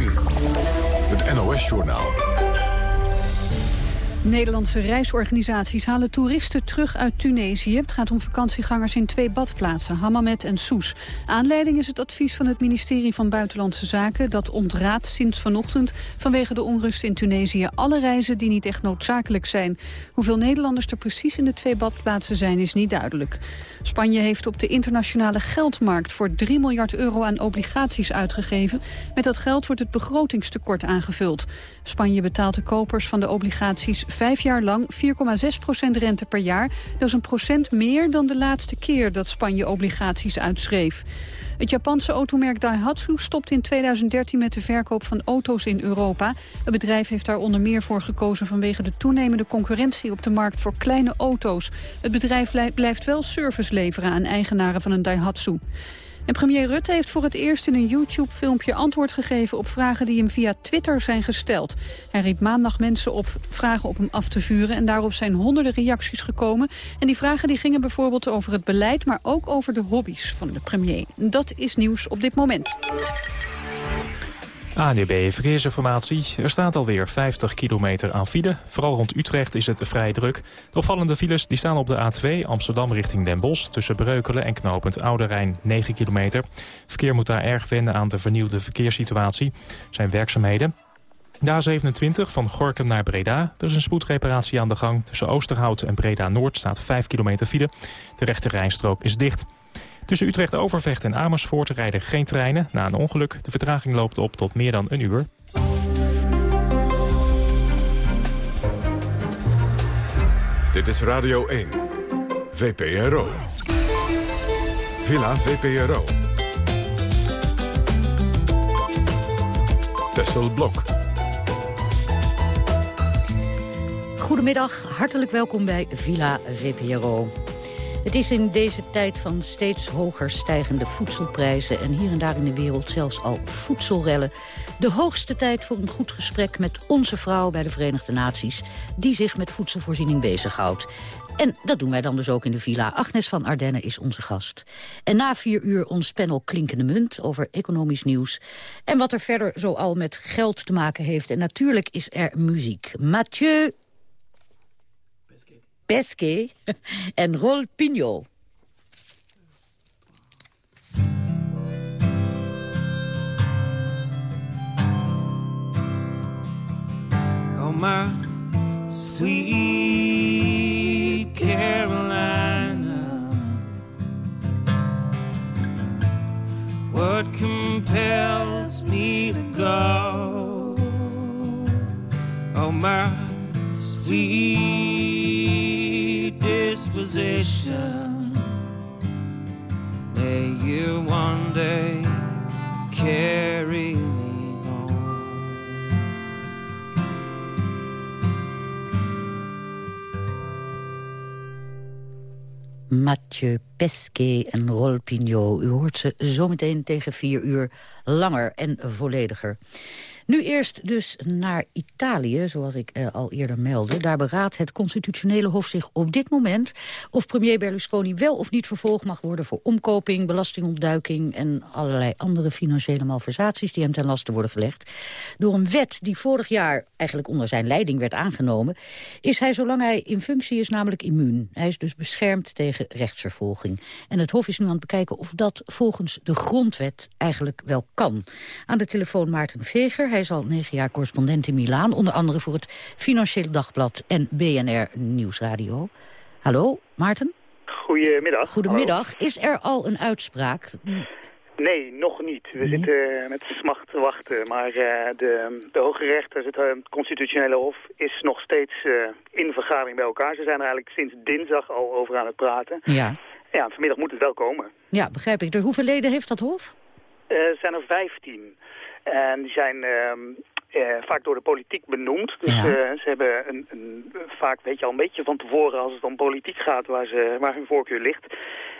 het NOS-journaal. Nederlandse reisorganisaties halen toeristen terug uit Tunesië. Het gaat om vakantiegangers in twee badplaatsen, Hammamet en Soes. Aanleiding is het advies van het ministerie van Buitenlandse Zaken... dat ontraadt sinds vanochtend vanwege de onrust in Tunesië... alle reizen die niet echt noodzakelijk zijn. Hoeveel Nederlanders er precies in de twee badplaatsen zijn, is niet duidelijk. Spanje heeft op de internationale geldmarkt voor 3 miljard euro aan obligaties uitgegeven. Met dat geld wordt het begrotingstekort aangevuld. Spanje betaalt de kopers van de obligaties vijf jaar lang 4,6% rente per jaar. Dat is een procent meer dan de laatste keer dat Spanje obligaties uitschreef. Het Japanse automerk Daihatsu stopt in 2013 met de verkoop van auto's in Europa. Het bedrijf heeft daar onder meer voor gekozen vanwege de toenemende concurrentie op de markt voor kleine auto's. Het bedrijf blijft wel service leveren aan eigenaren van een Daihatsu. En premier Rutte heeft voor het eerst in een YouTube-filmpje antwoord gegeven op vragen die hem via Twitter zijn gesteld. Hij riep maandag mensen op vragen op hem af te vuren en daarop zijn honderden reacties gekomen. En die vragen die gingen bijvoorbeeld over het beleid, maar ook over de hobby's van de premier. Dat is nieuws op dit moment. ANDB Verkeersinformatie. Er staat alweer 50 kilometer aan file. Vooral rond Utrecht is het vrij druk. De opvallende files die staan op de A2 Amsterdam richting Den Bosch... tussen Breukelen en knooppunt Oude Rijn 9 kilometer. Verkeer moet daar erg wennen aan de vernieuwde verkeerssituatie. zijn werkzaamheden. De A27 van Gorkum naar Breda. Er is een spoedreparatie aan de gang. Tussen Oosterhout en Breda-Noord staat 5 kilometer file. De rechte rijstrook is dicht. Tussen Utrecht-Overvecht en Amersfoort rijden geen treinen na een ongeluk. De vertraging loopt op tot meer dan een uur. Dit is Radio 1, VPRO. Villa VPRO. Tessel Blok. Goedemiddag, hartelijk welkom bij Villa VPRO. Het is in deze tijd van steeds hoger stijgende voedselprijzen... en hier en daar in de wereld zelfs al voedselrellen... de hoogste tijd voor een goed gesprek met onze vrouw bij de Verenigde Naties... die zich met voedselvoorziening bezighoudt. En dat doen wij dan dus ook in de villa. Agnes van Ardenne is onze gast. En na vier uur ons panel Klinkende Munt over economisch nieuws. En wat er verder zoal met geld te maken heeft. En natuurlijk is er muziek. Mathieu Pesquet en Rol Pignot. Oh, my sweet Carolina, what compels me to go? Oh, my sweet disposition, may you one day carry me home. Mathieu Pesquet en Rol Pignot. U hoort ze zometeen tegen vier uur langer en vollediger. Nu eerst dus naar Italië, zoals ik eh, al eerder meldde. Daar beraadt het constitutionele hof zich op dit moment... of premier Berlusconi wel of niet vervolgd mag worden... voor omkoping, belastingontduiking en allerlei andere financiële malversaties... die hem ten laste worden gelegd. Door een wet die vorig jaar eigenlijk onder zijn leiding werd aangenomen... is hij, zolang hij in functie is, namelijk immuun. Hij is dus beschermd tegen rechtsvervolging. En het hof is nu aan het bekijken of dat volgens de grondwet eigenlijk wel kan. Aan de telefoon Maarten Veger... Hij is al negen jaar correspondent in Milaan. Onder andere voor het Financieel Dagblad en BNR Nieuwsradio. Hallo, Maarten? Goedemiddag. Goedemiddag. Is er al een uitspraak? Nee, nog niet. We zitten met smacht te wachten. Maar uh, de, de Hoge Rechter, het, uh, Constitutionele Hof, is nog steeds uh, in vergadering bij elkaar. Ze zijn er eigenlijk sinds dinsdag al over aan het praten. Ja. Ja, vanmiddag moet het wel komen. Ja, begrijp ik. Door hoeveel leden heeft dat Hof? Er zijn er vijftien. En die zijn ehm, eh, vaak door de politiek benoemd. Dus Ja. eh, ze hebben een, een, vaak weet je al een beetje van tevoren als het om politiek gaat waar, ze, waar hun voorkeur ligt.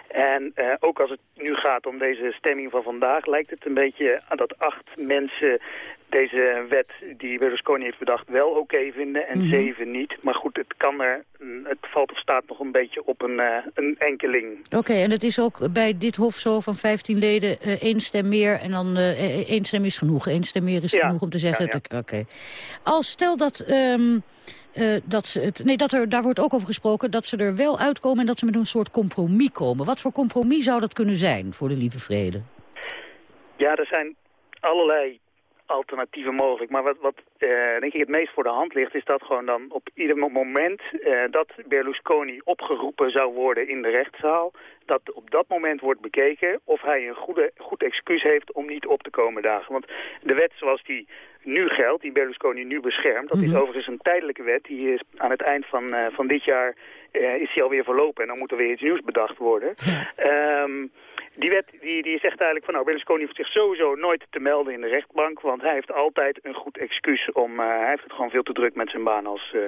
En eh, ook als het nu gaat om deze stemming van vandaag lijkt het een beetje dat acht mensen deze wet die Berlusconi heeft bedacht wel oké vinden en Mhm. zeven niet. Maar goed, het kan er, mm, het valt of staat nog een beetje op een, eh, een enkeling. Oké, en het is ook bij dit Hof zo van 15 leden eh, één stem meer... en dan eh, één stem is genoeg. Één stem meer is Ja. genoeg om te zeggen... Ja, Oké. Als stel dat... ehm, eh, dat ze het, nee, dat er, daar wordt ook over gesproken dat ze er wel uitkomen... en dat ze met een soort compromis komen. Wat voor compromis zou dat kunnen zijn voor de lieve vrede? Ja, er zijn allerlei alternatieven mogelijk. Maar wat, wat eh, denk ik het meest voor de hand ligt... is dat gewoon dan op ieder mo- moment eh, dat Berlusconi opgeroepen zou worden in de rechtszaal... dat op dat moment wordt bekeken of hij een goede, goed excuus heeft om niet op te komen dagen. Want de wet zoals die nu geldt, die Berlusconi nu beschermt... dat is Mhm. overigens een tijdelijke wet. Die is aan het eind van, eh, van dit jaar is die alweer verlopen... en dan moet er weer iets nieuws bedacht worden. Ehm, die wet die, die zegt eigenlijk van nou, Berlusconi hoeft zich sowieso nooit te melden in de rechtbank, want hij heeft altijd een goed excuus om, eh, hij heeft het gewoon veel te druk met zijn baan als, eh,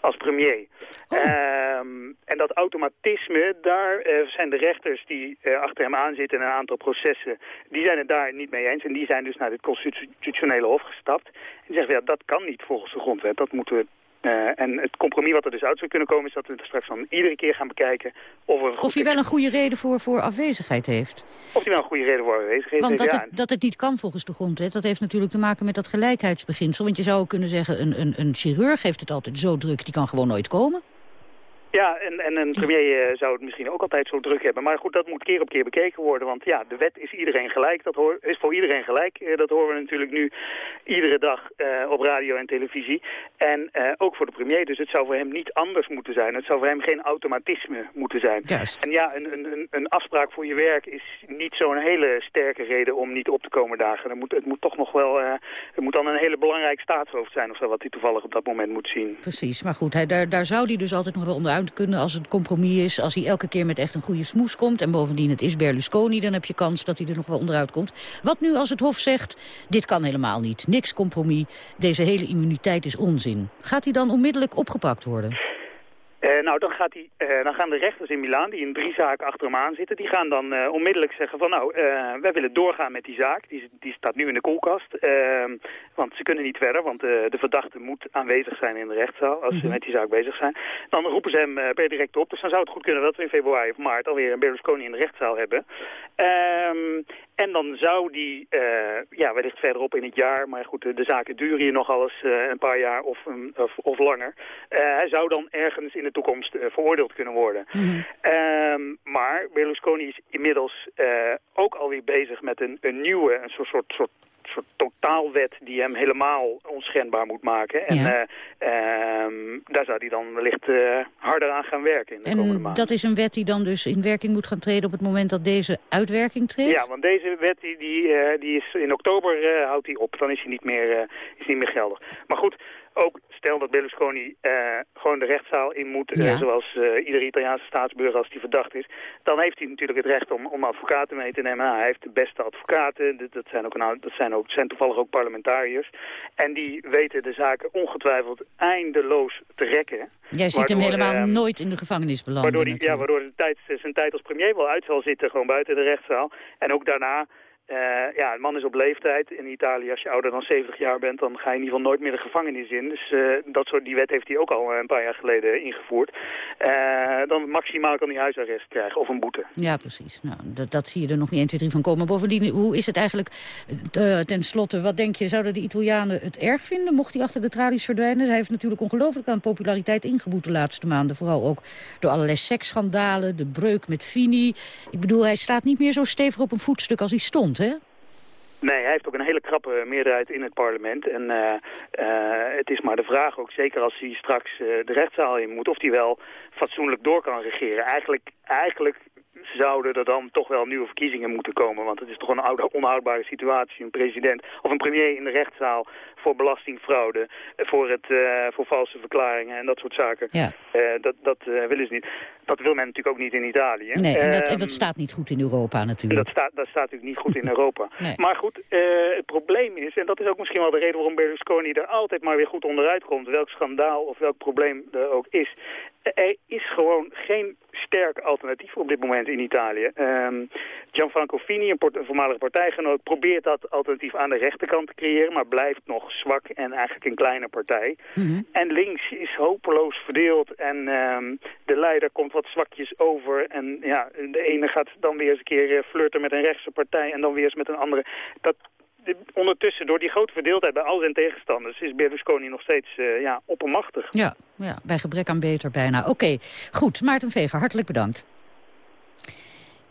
als premier. Ehm, en dat automatisme, daar eh, zijn de rechters die eh, achter hem aan zitten in een aantal processen, die zijn het daar niet mee eens en die zijn dus naar het constitutionele hof gestapt. En zeggen ja, dat kan niet volgens de grondwet, dat moeten we eh, en het compromis wat er dus uit zou kunnen komen... is dat we het straks dan iedere keer gaan bekijken... of, er Of hij wel een goede reden voor, voor afwezigheid heeft? of hij wel een goede reden voor aanwezigheid Want heeft. dat ja. het, dat het niet kan volgens de grondwet, dat heeft natuurlijk te maken met dat gelijkheidsbeginsel. Want je zou kunnen zeggen, een, een, een chirurg heeft het altijd zo druk, die kan gewoon nooit komen. Ja, en, en een premier eh, zou het misschien ook altijd zo druk hebben. Maar goed, dat moet keer op keer bekeken worden. Want ja, de wet is iedereen gelijk. Dat hoor, is voor iedereen gelijk. Eh, dat horen we natuurlijk nu iedere dag eh, op radio en televisie. En ook voor de premier. Dus het zou voor hem niet anders moeten zijn. Het zou voor hem geen automatisme moeten zijn. Juist. En ja, een, een, een- afspraak voor je werk is niet zo'n hele sterke reden om niet op te komen dagen. Er moet, het moet toch nog wel... er moet dan een hele belangrijk staatshoofd zijn of zo, wat hij toevallig op dat moment moet zien. Precies, maar goed, hij, daar, daar zou hij dus altijd nog wel onderuit kunnen als het compromis is. Als hij elke keer met echt een goede smoes komt. En bovendien, het is Berlusconi, dan heb je kans dat hij er nog wel onderuit komt. Wat nu als het Hof zegt, dit kan helemaal niet. Niks compromis, deze hele immuniteit is onzin. Gaat hij dan onmiddellijk opgepakt worden? Eh, nou, dan, gaat hij, eh, dan gaan de rechters in Milaan, die in drie zaken achter hem aan zitten... die gaan dan eh, onmiddellijk zeggen van nou, wij willen doorgaan met die zaak. Die, die staat nu in de koelkast. Ehm, want ze kunnen niet verder, want de verdachte moet aanwezig zijn in de rechtszaal... als ze met die zaak bezig zijn. Dan roepen ze hem per direct op. Dus dan zou het goed kunnen dat we in februari of maart... alweer een Berlusconi in de rechtszaal hebben. En dan zou die, eh, ja, wellicht verderop in het jaar... maar goed, de, de zaken duren hier nogal eens eh, een paar jaar of, een- of, of langer... Eh, hij zou dan ergens in de toekomst veroordeeld kunnen worden. Ehm, maar Berlusconi is inmiddels ook alweer bezig met een, een nieuwe, een soort, soort, soort, soort totaalwet die hem helemaal onschendbaar moet maken. En Ja. eh, ehm, daar zou hij dan wellicht eh, harder aan gaan werken in de komende En maanden. dat is een wet die dan dus in werking moet gaan treden op het moment dat deze uitwerking treedt? Ja, want deze wet die, die, eh, die is in oktober houdt hij op. Dan is hij niet meer, is niet meer geldig. Maar goed, ook stel dat Berlusconi uh, gewoon de rechtszaal in moet, Ja. uh, zoals uh, iedere Italiaanse staatsburger als die verdacht is, dan heeft hij natuurlijk het recht om, om advocaten mee te nemen. Nou, hij heeft de beste advocaten, dat, dat, zijn ook, nou, dat zijn, ook, zijn toevallig ook parlementariërs. En die weten de zaken ongetwijfeld eindeloos te rekken. Jij ziet hem helemaal ehm, nooit in de gevangenis belanden. Waardoor, die, ja, waardoor de tijd, zijn tijd als premier wel uit zal zitten, gewoon buiten de rechtszaal. En ook daarna, eh, ja, een man is op leeftijd. In Italië, als je ouder dan 70 jaar bent, dan ga je in ieder geval nooit meer de gevangenis in. Dus eh, dat soort, die wet heeft hij ook al een paar jaar geleden ingevoerd. Eh, dan maximaal kan hij huisarrest krijgen of een boete. Ja, precies. Nou, dat, zie je er nog niet 1, 2, 3 van komen. Bovendien, hoe is het eigenlijk, ten slotte, wat denk je, zouden de Italianen het erg vinden mocht hij achter de tralies verdwijnen? Hij heeft natuurlijk ongelooflijk aan populariteit ingeboet de laatste maanden. Vooral ook door allerlei seksschandalen, de breuk met Fini. Ik bedoel, hij staat niet meer zo stevig op een voetstuk als hij stond, Nee, hij heeft ook een hele krappe meerderheid in het parlement. En uh, uh, het is maar de vraag ook, zeker als hij straks uh, de rechtszaal in moet... of hij wel fatsoenlijk door kan regeren. Eigenlijk, eigenlijk zouden er dan toch wel nieuwe verkiezingen moeten komen. Want het is toch een oude, onhoudbare situatie. Een president of een premier in de rechtszaal voor belastingfraude, voor, het, uh, voor valse verklaringen en dat soort zaken. Ja. Uh, dat dat uh, willen ze niet. Dat wil men natuurlijk ook niet in Italië. Nee, en dat, en dat staat niet goed in Europa natuurlijk. Dat staat, dat staat natuurlijk niet goed in Europa. nee. Maar goed, het probleem is, en dat is ook misschien wel de reden waarom Berlusconi er altijd maar weer goed onderuit komt, welk schandaal of welk probleem er ook is. Er is gewoon geen sterk alternatief op dit moment in Italië. Um, Gianfranco Fini, een, een voormalige partijgenoot, probeert dat alternatief aan de rechterkant te creëren, maar blijft nog zwak en eigenlijk een kleine partij. Mhm. Mm -hmm. En links is hopeloos verdeeld en um, de leider komt wat zwakjes over. En ja, de ene gaat dan weer eens een keer flirten met een rechtse partij en dan weer eens met een andere. Dat, ondertussen, door die grote verdeeldheid bij al zijn tegenstanders... is Berlusconi nog steeds uh, ja, oppermachtig. Ja, ja, bij gebrek aan beter bijna. Oké, okay, goed. Maarten Veger, hartelijk bedankt.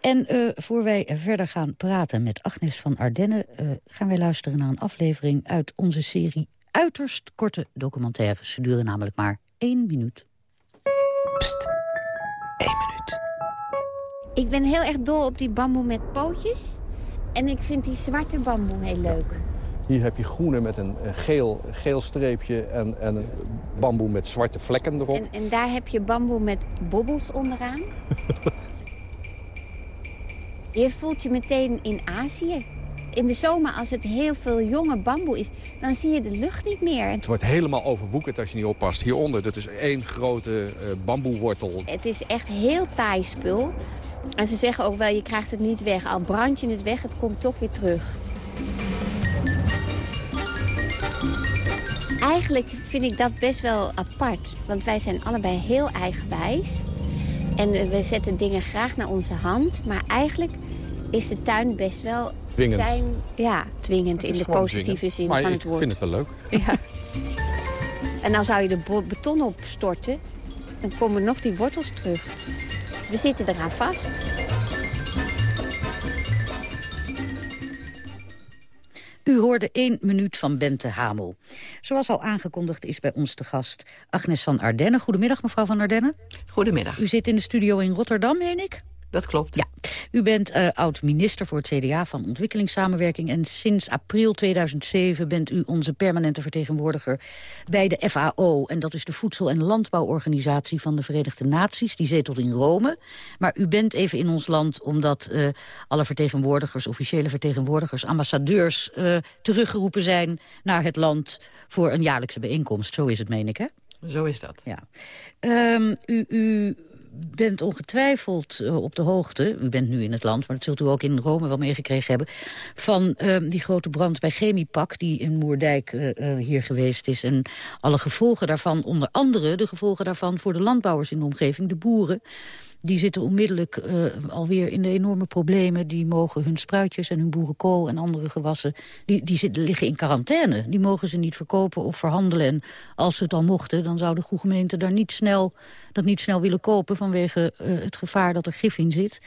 En uh, voor wij verder gaan praten met Agnes van Ardenne... Uh, gaan wij luisteren naar een aflevering uit onze serie... uiterst korte documentaires. Ze duren namelijk maar één minuut. Pst, één minuut. Ik ben heel erg dol op die bamboe met pootjes... En ik vind die zwarte bamboe heel leuk. Hier heb je groene met een geel, geel streepje en, en bamboe met zwarte vlekken erop. En, en daar heb je bamboe met bobbels onderaan. je voelt je meteen in Azië. In de zomer, als het heel veel jonge bamboe is, dan zie je de lucht niet meer. Het wordt helemaal overwoekerd als je niet oppast. Hieronder, dat is één grote uh, bamboewortel. Het is echt heel taai spul. En ze zeggen ook wel, je krijgt het niet weg. Al brand je het weg, het komt toch weer terug. Eigenlijk vind ik dat best wel apart. Want wij zijn allebei heel eigenwijs. En we zetten dingen graag naar onze hand. Maar eigenlijk is de tuin best wel... Dwingend. Zijn, ja, dwingend in de positieve dwingend. zin maar van het ik woord. vind het wel leuk. Ja. En nou zou je de beton opstorten. Dan komen nog die wortels terug. We zitten eraan vast. U hoorde één minuut van Bente Hamel. Zoals al aangekondigd is bij ons de gast Agnes van Ardenne. Goedemiddag, mevrouw van Ardenne. Goedemiddag. U zit in de studio in Rotterdam, meen ik? Dat klopt. Ja. U bent uh, oud-minister voor het CDA van Ontwikkelingssamenwerking... en sinds april 2007 bent u onze permanente vertegenwoordiger bij de FAO. En dat is de Voedsel- en Landbouworganisatie van de Verenigde Naties. Die zetelt in Rome. Maar u bent even in ons land omdat uh, alle vertegenwoordigers... officiële vertegenwoordigers, ambassadeurs... Uh, teruggeroepen zijn naar het land voor een jaarlijkse bijeenkomst. Zo is het, meen ik, hè? Zo is dat. Ja. Um, u... u bent ongetwijfeld uh, op de hoogte, u bent nu in het land... maar dat zult u ook in Rome wel meegekregen hebben... van uh, die grote brand bij Chemiepak die in Moerdijk uh, hier geweest is... en alle gevolgen daarvan, onder andere de gevolgen daarvan... voor de landbouwers in de omgeving, de boeren... Die zitten onmiddellijk uh, alweer in de enorme problemen. Die mogen hun spruitjes en hun boerenkool en andere gewassen... die, die zitten, liggen in quarantaine. Die mogen ze niet verkopen of verhandelen. En als ze het al mochten, dan zou de goede gemeente daar niet snel, dat niet snel willen kopen... vanwege uh, het gevaar dat er gif in zit.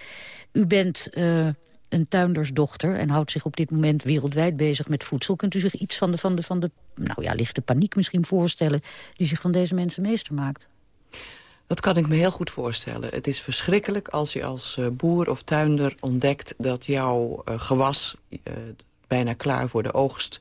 U bent... Uh, een tuindersdochter en houdt zich op dit moment wereldwijd bezig met voedsel. Kunt u zich iets van de, van de, van de nou ja, lichte paniek misschien voorstellen... die zich van deze mensen meester maakt? Dat kan ik me heel goed voorstellen. Het is verschrikkelijk als je als uh, boer of tuinder ontdekt... dat jouw gewas, bijna klaar voor de oogst,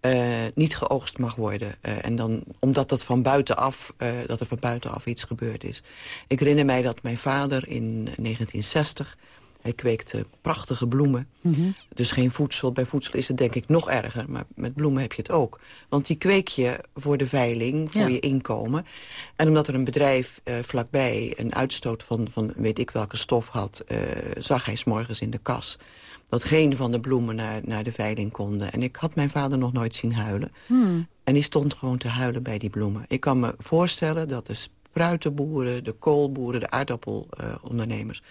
eh, niet geoogst mag worden. Eh, en dan, omdat dat, van buitenaf, uh, dat er van buitenaf iets gebeurd is. Ik herinner mij dat mijn vader in 1960... Hij kweekte prachtige bloemen. Mhm. Dus geen voedsel. Bij voedsel is het denk ik nog erger. Maar met bloemen heb je het ook. Want die kweek je voor de veiling, voor Ja. je inkomen. En omdat er een bedrijf eh, vlakbij een uitstoot van, van weet ik welke stof had... eh, zag hij s'morgens in de kas dat geen van de bloemen naar, naar de veiling konden. En ik had mijn vader nog nooit zien huilen. Hmm. En die stond gewoon te huilen bij die bloemen. Ik kan me voorstellen dat de spruitenboeren, de koolboeren, de aardappelondernemers...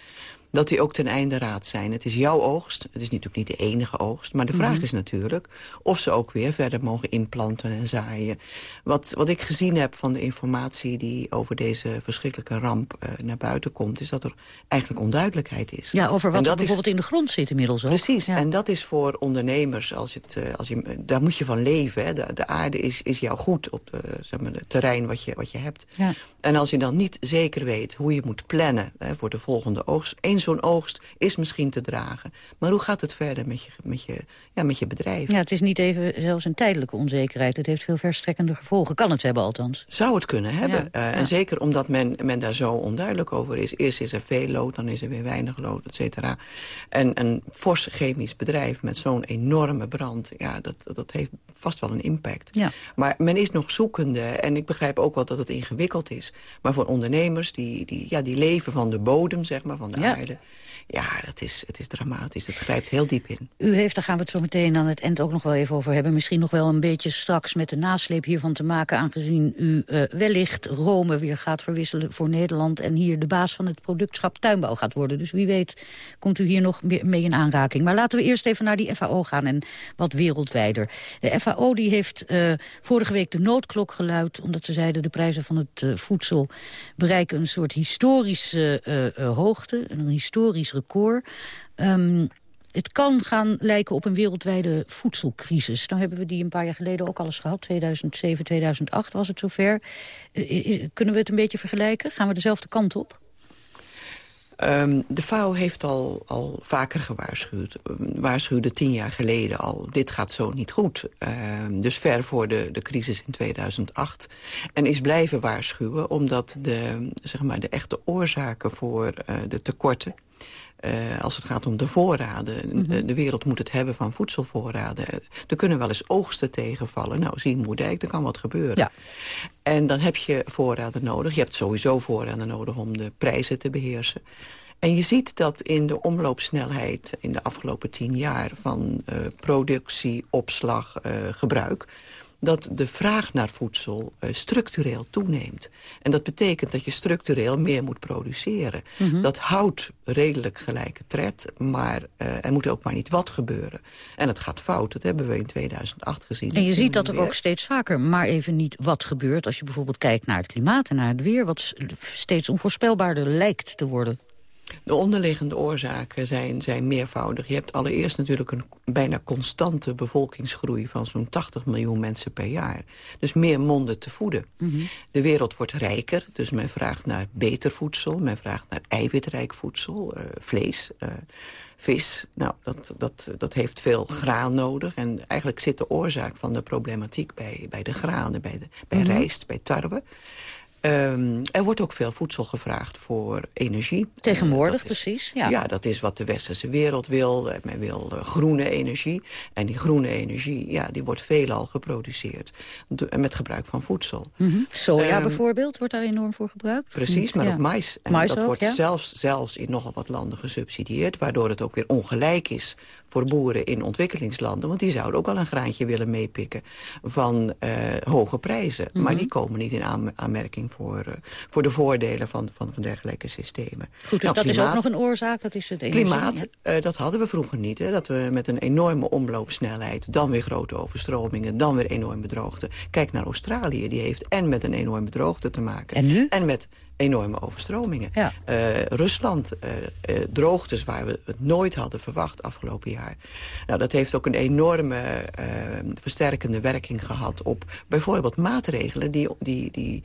dat die ook ten einde raad zijn. Het is jouw oogst, het is natuurlijk niet de enige oogst... maar de vraag Mhm. is natuurlijk of ze ook weer verder mogen inplanten en zaaien. Wat, wat ik gezien heb van de informatie die over deze verschrikkelijke ramp eh, naar buiten komt... is dat er eigenlijk onduidelijkheid is. Ja, over wat er dat is- bijvoorbeeld in de grond zit inmiddels ook. Precies, en dat is voor ondernemers, als het, eh, als je, daar moet je van leven. Hè. De, de aarde is, is jou goed op de, zeg maar, het terrein wat je, wat je hebt. Ja. En als je dan niet zeker weet hoe je moet plannen hè, voor de volgende oogst... zo'n oogst is misschien te dragen. Maar hoe gaat het verder met je, met je, ja, met je bedrijf? Ja, het is niet even zelfs een tijdelijke onzekerheid. Het heeft veel verstrekkende gevolgen. Kan het hebben althans. Zou het kunnen hebben. Ja, Eh, ja. En zeker omdat men, men daar zo onduidelijk over is. Eerst is er veel lood, dan is er weer weinig lood, et cetera. En een fors chemisch bedrijf met zo'n enorme brand... ja, dat, dat heeft vast wel een impact. Ja. Maar men is nog zoekende. En ik begrijp ook wel dat het ingewikkeld is. Maar voor ondernemers die, die, ja, die leven van de bodem, zeg maar, van de Ja. aarde... worden ja, dat is, het is dramatisch. Het grijpt heel diep in. U heeft, daar gaan we het zo meteen aan het eind ook nog wel even over hebben... misschien nog wel een beetje straks met de nasleep hiervan te maken... aangezien u eh, wellicht Rome weer gaat verwisselen voor Nederland... en hier de baas van het productschap tuinbouw gaat worden. Dus wie weet komt u hier nog mee in aanraking. Maar laten we eerst even naar die FAO gaan en wat wereldwijder. De FAO die heeft eh, vorige week de noodklok geluid... omdat ze zeiden de prijzen van het eh, voedsel bereiken een soort historische hoogte... een historisch Ehm, het kan gaan lijken op een wereldwijde voedselcrisis. Nou hebben we die een paar jaar geleden ook al eens gehad. 2007, 2008 was het zover. Eh, is- kunnen we het een beetje vergelijken? Gaan we dezelfde kant op? Ehm, de FAO heeft al, al vaker gewaarschuwd. Ehm, waarschuwde tien jaar geleden al. Dit gaat zo niet goed. Ehm, dus ver voor de, de crisis in 2008. En is blijven waarschuwen omdat de, zeg maar, de echte oorzaken voor eh, de tekorten... eh, als het gaat om de voorraden. De, de wereld moet het hebben van voedselvoorraden. Er kunnen wel eens oogsten tegenvallen. Nou, zie Moerdijk, er kan wat gebeuren. Ja. En dan heb je voorraden nodig. Je hebt sowieso voorraden nodig om de prijzen te beheersen. En je ziet dat in de omloopsnelheid in de afgelopen tien jaar... van eh, productie, opslag, eh, gebruik... dat de vraag naar voedsel eh, structureel toeneemt. En dat betekent dat je structureel meer moet produceren. Mhm. Dat houdt redelijk gelijke tred, maar eh, er moet ook maar niet wat gebeuren. En het gaat fout, dat hebben we in 2008 gezien. En je ziet dat er weer. ook steeds vaker maar even niet wat gebeurt... als je bijvoorbeeld kijkt naar het klimaat en naar het weer... wat steeds onvoorspelbaarder lijkt te worden. De onderliggende oorzaken zijn, zijn meervoudig. Je hebt allereerst natuurlijk een bijna constante bevolkingsgroei... van zo'n 80 miljoen mensen per jaar. Dus meer monden te voeden. De wereld wordt rijker, dus men vraagt naar beter voedsel. Men vraagt naar eiwitrijk voedsel, eh, vlees, eh, vis. Nou, dat, dat, dat heeft veel graan nodig. En eigenlijk zit de oorzaak van de problematiek bij, bij de granen, bij, de, bij Mhm. rijst, bij tarwe. Ehm, er wordt ook veel voedsel gevraagd voor energie. Tegenwoordig, Eh, is- precies. Ja. ja, dat is wat de westerse wereld wil. Eh, Men wil eh, groene energie. En die groene energie, ja, die wordt veelal geproduceerd. met gebruik van voedsel. Mhm. Soja Ehm, bijvoorbeeld wordt daar enorm voor gebruikt? Precies, maar Ja. ook mais. En Mais dat ook, wordt ja. zelfs, zelfs in nogal wat landen gesubsidieerd... waardoor het ook weer ongelijk is voor boeren in ontwikkelingslanden. Want die zouden ook wel een graantje willen meepikken van eh, hoge prijzen. Mhm. Maar die komen niet in aan- aanmerking voor, eh, voor de voordelen van, van, van dergelijke systemen. Goed, dus Nou, dat is ook nog een oorzaak. Dat is het energie, Klimaat, ja. eh, dat hadden we vroeger niet. Hè? Dat we met een enorme omloopsnelheid, dan weer grote overstromingen, dan weer enorme droogte. Kijk naar Australië, die heeft en met een enorme droogte te maken. En nu? En met enorme overstromingen. Ja. Eh, Rusland, eh, eh, droogtes waar we het nooit hadden verwacht afgelopen jaar. Nou, dat heeft ook een enorme versterkende werking gehad op bijvoorbeeld maatregelen die, die, die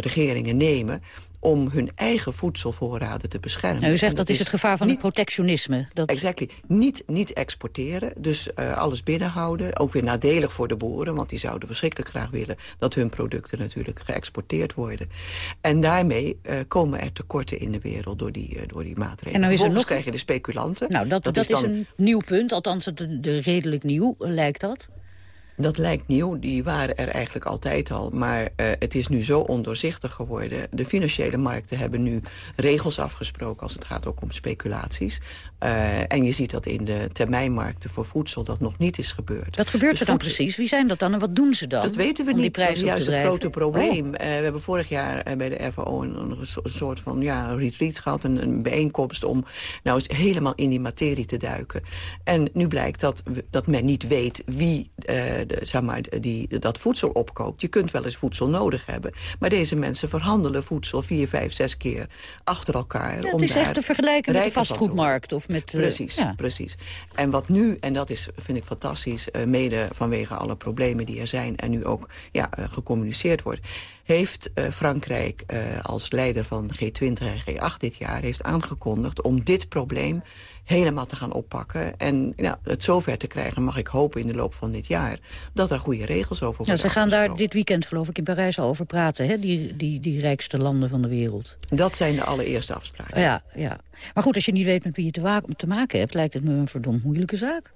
regeringen nemen om hun eigen voedselvoorraden te beschermen. Nou, u zegt dat is het gevaar van het protectionisme. Dat... Exactly. Niet, niet exporteren, dus eh, alles binnenhouden. Ook weer nadelig voor de boeren, want die zouden verschrikkelijk graag willen... dat hun producten natuurlijk geëxporteerd worden. En daarmee eh, komen er tekorten in de wereld door die, eh, door die maatregelen. En nou is er nog- krijg je de speculanten. Nou, dat, dat, is, dan- een nieuw punt. Althans, het, de, redelijk nieuw lijkt dat. Dat lijkt nieuw, die waren er eigenlijk altijd al. Maar eh, het is nu zo ondoorzichtig geworden. De financiële markten hebben nu regels afgesproken... als het gaat ook om speculaties. Eh, en je ziet dat in de termijnmarkten voor voedsel dat nog niet is gebeurd. Wat gebeurt Dus er dan voedsel- precies? Wie zijn dat dan en wat doen ze dan? Dat weten we niet. Dat is juist het grote probleem. Oh. Eh, we hebben vorig jaar bij de FAO een, een so- een soort van ja, retreat gehad. Een, een bijeenkomst om nou eens helemaal in die materie te duiken. En nu blijkt dat, dat men niet weet wie de, zeg maar, die, dat voedsel opkoopt. Je kunt wel eens voedsel nodig hebben. Maar deze mensen verhandelen voedsel vier, vijf, zes keer achter elkaar. Ja, om het is daar echt te vergelijken met de vastgoedmarkt. Of met, eh, Precies, ja. precies. En wat nu, en dat is, vind ik fantastisch... eh, mede vanwege alle problemen die er zijn... en nu ook ja, eh, gecommuniceerd wordt... heeft Frankrijk als leider van G20 en G8 dit jaar... heeft aangekondigd om dit probleem helemaal te gaan oppakken. En ja, het zover te krijgen, mag ik hopen in de loop van dit jaar... dat er goede regels over Ja, worden ze gaan daar dit weekend geloof ik in Parijs al over praten. Hè? Die, die, die rijkste landen van de wereld. Dat zijn de allereerste afspraken. Ja, ja. Maar goed, als je niet weet met wie je te maken hebt... lijkt het me een verdomd moeilijke zaak.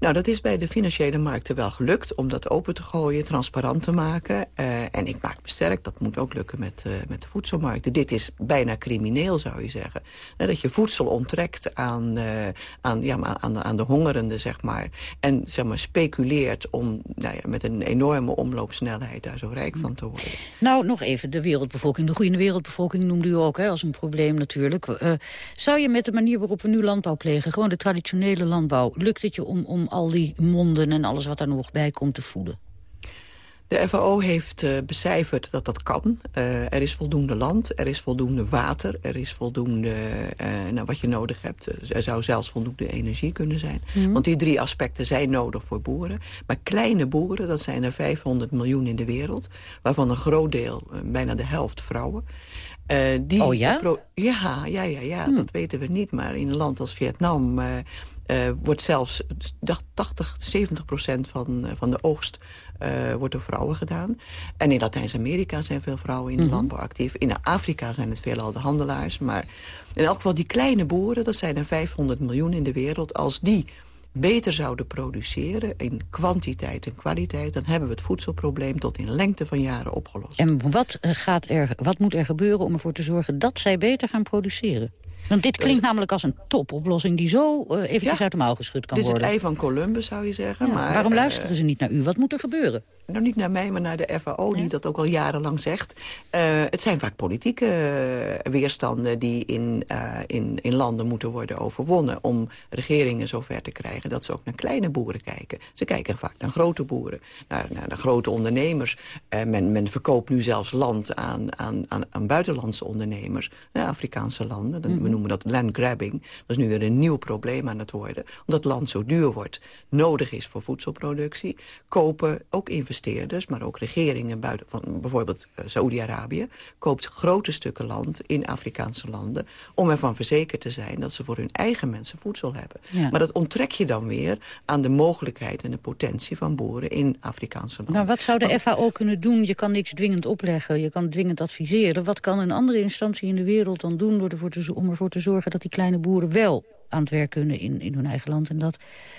Nou, dat is bij de financiële markten wel gelukt om dat open te gooien, transparant te maken. Eh, en ik maak me sterk, dat moet ook lukken met, eh, met de voedselmarkten. Dit is bijna crimineel, zou je zeggen. Dat je voedsel onttrekt aan, eh, aan, ja, maar aan, de- aan de hongerenden, zeg maar. En zeg maar, speculeert om nou ja, met een enorme omloopsnelheid daar zo rijk van te worden. Nou, nog even, de wereldbevolking. De groeiende wereldbevolking noemde u ook hè, als een probleem natuurlijk. Zou je met de manier waarop we nu landbouw plegen... gewoon de traditionele landbouw... lukt het je om, om al die monden en alles wat daar nog bij komt te voeden? De FAO heeft eh, becijferd dat dat kan. Eh, er is voldoende land, er is voldoende water, er is voldoende eh, nou, wat je nodig hebt. Er zou zelfs voldoende energie kunnen zijn. Mhm. Want die drie aspecten zijn nodig voor boeren. Maar kleine boeren, dat zijn er 500 miljoen in de wereld... waarvan een groot deel, bijna de helft vrouwen... die Oh ja? ja, ja, ja, ja dat weten we niet. Maar in een land als Vietnam... eh, wordt zelfs dacht 80, 70 procent van, eh, van de oogst eh, wordt door vrouwen gedaan. En in Latijns-Amerika zijn veel vrouwen in de Mhm. landbouw actief. In Afrika zijn het veelal de handelaars. Maar in elk geval die kleine boeren, dat zijn er 500 miljoen in de wereld. Als die beter zouden produceren in kwantiteit en kwaliteit... dan hebben we het voedselprobleem tot in lengte van jaren opgelost. En wat, gaat er, wat moet er gebeuren om ervoor te zorgen dat zij beter gaan produceren? Want dit klinkt namelijk als een topoplossing die zo eh, eventjes uit de mouw geschud kan Dit is het worden. ei van Columbus, zou je zeggen. Ja, maar, waarom eh, luisteren ze niet naar u? Wat moet er gebeuren? Nou, niet naar mij, maar naar de FAO, die dat ook al jarenlang zegt. Eh, het zijn vaak politieke weerstanden die in, eh, in, in landen moeten worden overwonnen... om regeringen zover te krijgen dat ze ook naar kleine boeren kijken. Ze kijken vaak naar grote boeren, naar, naar de grote ondernemers. Eh, men, men verkoopt nu zelfs land aan, aan, aan, aan buitenlandse ondernemers. naar Afrikaanse landen, Dan- we noemen dat landgrabbing. Dat is nu weer een nieuw probleem aan het worden. Omdat land zo duur wordt, nodig is voor voedselproductie... kopen ook investeerders, maar ook regeringen buiten van bijvoorbeeld eh, Saoedi-Arabië... koopt grote stukken land in Afrikaanse landen... om ervan verzekerd te zijn dat ze voor hun eigen mensen voedsel hebben. Ja. Maar dat onttrek je dan weer aan de mogelijkheid en de potentie van boeren in Afrikaanse landen. Nou, wat zou de FAO kunnen doen? Je kan niks dwingend opleggen, je kan dwingend adviseren. Wat kan een andere instantie in de wereld dan doen... Door ervoor te, om ervoor te zorgen dat die kleine boeren wel aan het werk kunnen in, in hun eigen land... en dat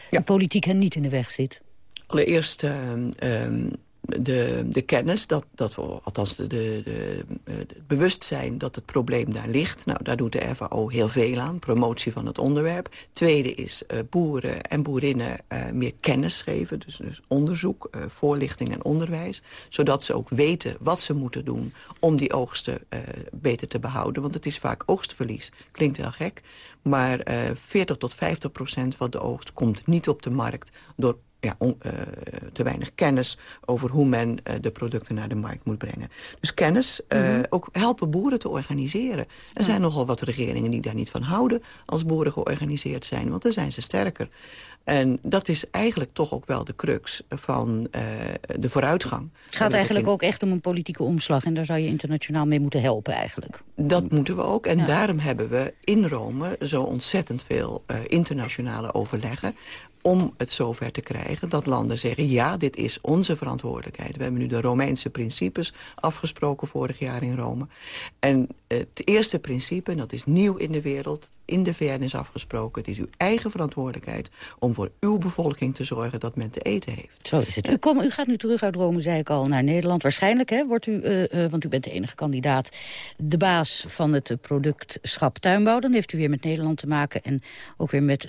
de politiek hen niet in de weg zit? Allereerst ehm, ehm, de, de kennis, dat, dat we, althans de, de, eh, het bewustzijn dat het probleem daar ligt. Nou, daar doet de FAO heel veel aan, promotie van het onderwerp. Tweede is eh, boeren en boerinnen eh, meer kennis geven. Dus, dus onderzoek, voorlichting en onderwijs. Zodat ze ook weten wat ze moeten doen om die oogsten beter te behouden. Want het is vaak oogstverlies. Klinkt heel gek. Maar eh 40 tot 50 procent van de oogst komt niet op de markt door ja, on, uh, te weinig kennis over hoe men uh, de producten naar de markt moet brengen. Dus kennis, uh, mm -hmm. ook helpen boeren te organiseren. Er ja. zijn nogal wat regeringen die daar niet van houden als boeren georganiseerd zijn, want dan zijn ze sterker. En dat is eigenlijk toch ook wel de crux van de vooruitgang. Het gaat eigenlijk in... ook echt om een politieke omslag... en daar zou je internationaal mee moeten helpen eigenlijk. Dat moeten we ook. En ja. daarom hebben we in Rome zo ontzettend veel internationale overleggen om het zover te krijgen dat landen zeggen... ja, dit is onze verantwoordelijkheid. We hebben nu de Romeinse principes afgesproken vorig jaar in Rome. En het eerste principe, en dat is nieuw in de wereld... in de VN is afgesproken, het is uw eigen verantwoordelijkheid... om voor uw bevolking te zorgen dat men te eten heeft. Zo is het. U, kom, u gaat nu terug uit Rome, zei ik al, naar Nederland. Waarschijnlijk hè, wordt u, uh, uh, want u bent de enige kandidaat... de baas van het productschap tuinbouw. Dan heeft u weer met Nederland te maken... en ook weer met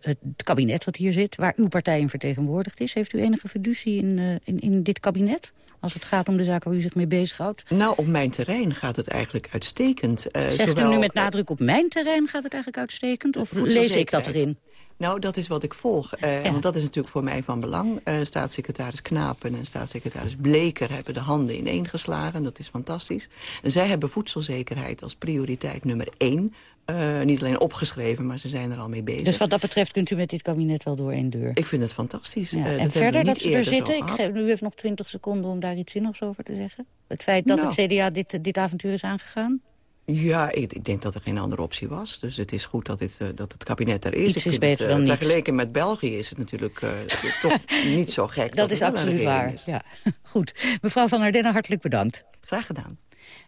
het kabinet wat hier zit, waar uw partij in vertegenwoordigd is. Heeft u enige fiducie in, in, in dit kabinet? Als het gaat om de zaken waar u zich mee bezighoudt? Nou, op mijn terrein gaat het eigenlijk uitstekend. Uh, Zegt zowel, u nu met nadruk op mijn terrein gaat het eigenlijk uitstekend? Of lees ik dat erin? Nou, dat is wat ik volg. Uh, ja. Want dat is natuurlijk voor mij van belang. Uh, staatssecretaris Knapen en staatssecretaris Bleker hebben de handen ineengeslagen. Dat is fantastisch. En zij hebben voedselzekerheid als prioriteit nummer één. Uh, niet alleen opgeschreven, maar ze zijn er al mee bezig. Dus wat dat betreft kunt u met dit kabinet wel door één deur? Ik vind het fantastisch. Ja. en verder dat ze er zitten? Ik geef, u heeft nog twintig seconden om daar iets zinnigs over te zeggen. Het feit dat nou. het CDA dit, dit avontuur is aangegaan? Ja, ik, ik, denk dat er geen andere optie was. Dus het is goed dat, dit, uh, dat het kabinet er is. Iets ik is beter het, dan Vergeleken met België is het natuurlijk toch niet zo gek. Dat, dat is absoluut waar. Is. Ja. Goed. Mevrouw Van Ardenne, hartelijk bedankt. Graag gedaan.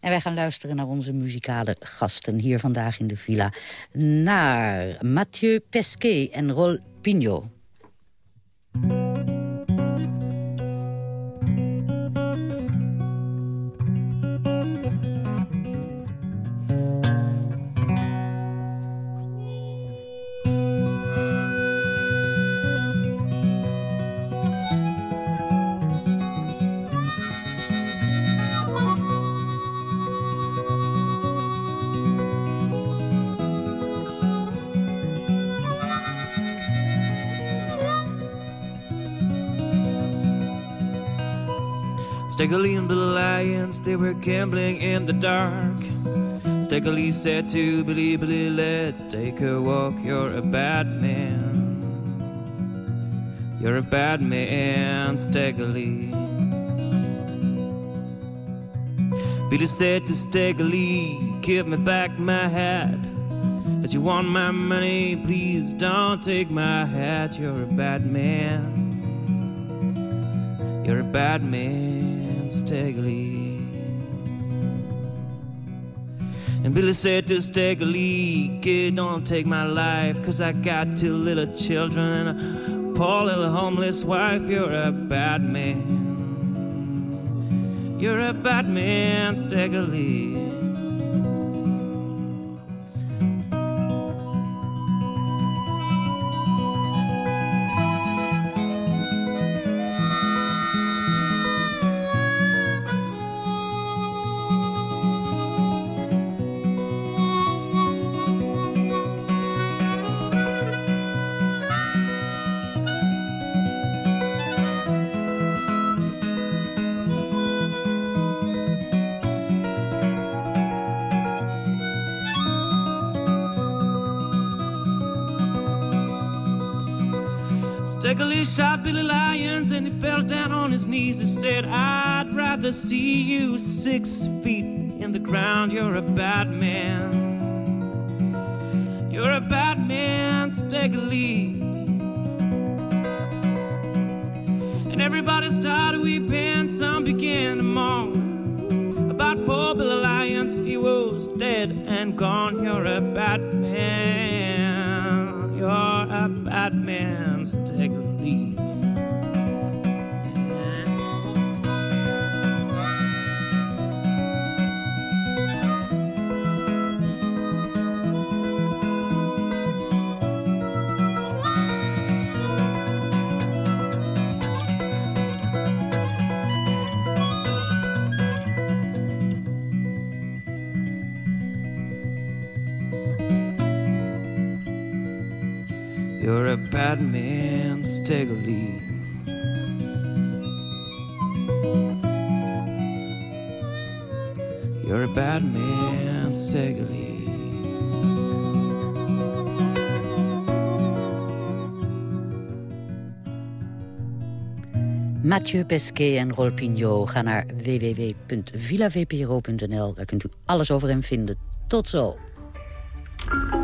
En wij gaan luisteren naar onze muzikale gasten hier vandaag in de villa. Naar Mathieu Pesquet en Rol Pignot. Stegally and the lions, they were gambling in the dark. Stegally said to Billy, Billy, let's take a walk. You're a bad man. You're a bad man, Stegally. Billy said to Stegally, give me back my hat. As you want my money, please don't take my hat. You're a bad man. You're a bad man. Stegally. And Billy said to Stegally, Kid, don't take my life, cause I got two little children and a poor little homeless wife. You're a bad man. You're a bad man, Stegally. Steckily shot Billy Lyons and he fell down on his knees and said, I'd rather see you six feet in the ground. You're a bad man. You're a bad man, Steckily. And everybody started weeping, some began to moan about poor Billy Lyons. He was dead and gone. You're a bad man. You're a bad man, You're a bad man. You're a bad man, leave. Mathieu Pesquet en Rol Pignot. Ga naar www.villavpro.nl. Daar kunt u alles over hem vinden. Tot zo.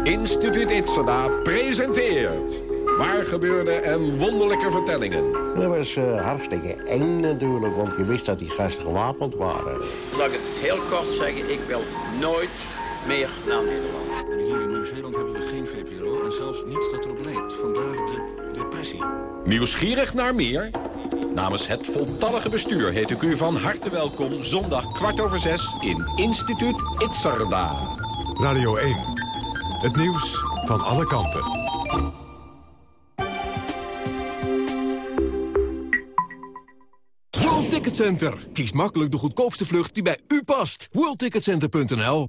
Instituut Itzada presenteert... Waar gebeurde en wonderlijke vertellingen. Dat was uh, hartstikke eng natuurlijk, want je wist dat die gasten gewapend waren. Laat ik het heel kort zeggen, ik wil nooit meer naar Nederland. Hier in Nieuw-Zeeland hebben we geen VPRO en zelfs niets dat erop lijkt. Vandaar de depressie. Nieuwsgierig naar meer? Namens het voltallige bestuur heet ik u van harte welkom... zondag kwart over zes in Instituut Itzerda. Radio 1. Het nieuws van alle kanten. World Ticket Center. Kies makkelijk de goedkoopste vlucht die bij u past. WorldTicketCenter.nl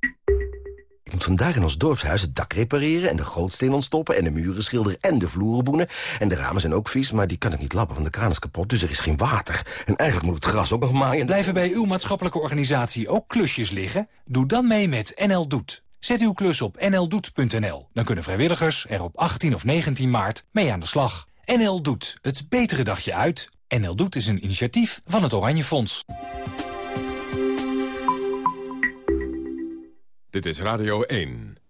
Ik moet vandaag in ons dorpshuis het dak repareren... en de gootsteen ontstoppen en de muren schilderen en de vloeren boenen. En de ramen zijn ook vies, maar die kan ik niet lappen, want de kraan is kapot. Dus er is geen water. En eigenlijk moet het gras ook nog maaien. Blijven bij uw maatschappelijke organisatie ook klusjes liggen? Doe dan mee met NL Doet. Zet uw klus op nldoet.nl. Dan kunnen vrijwilligers er op 18 of 19 maart mee aan de slag. NL Doet, het betere dagje uit. NL Doet is een initiatief van het Oranje Fonds. Dit is Radio 1.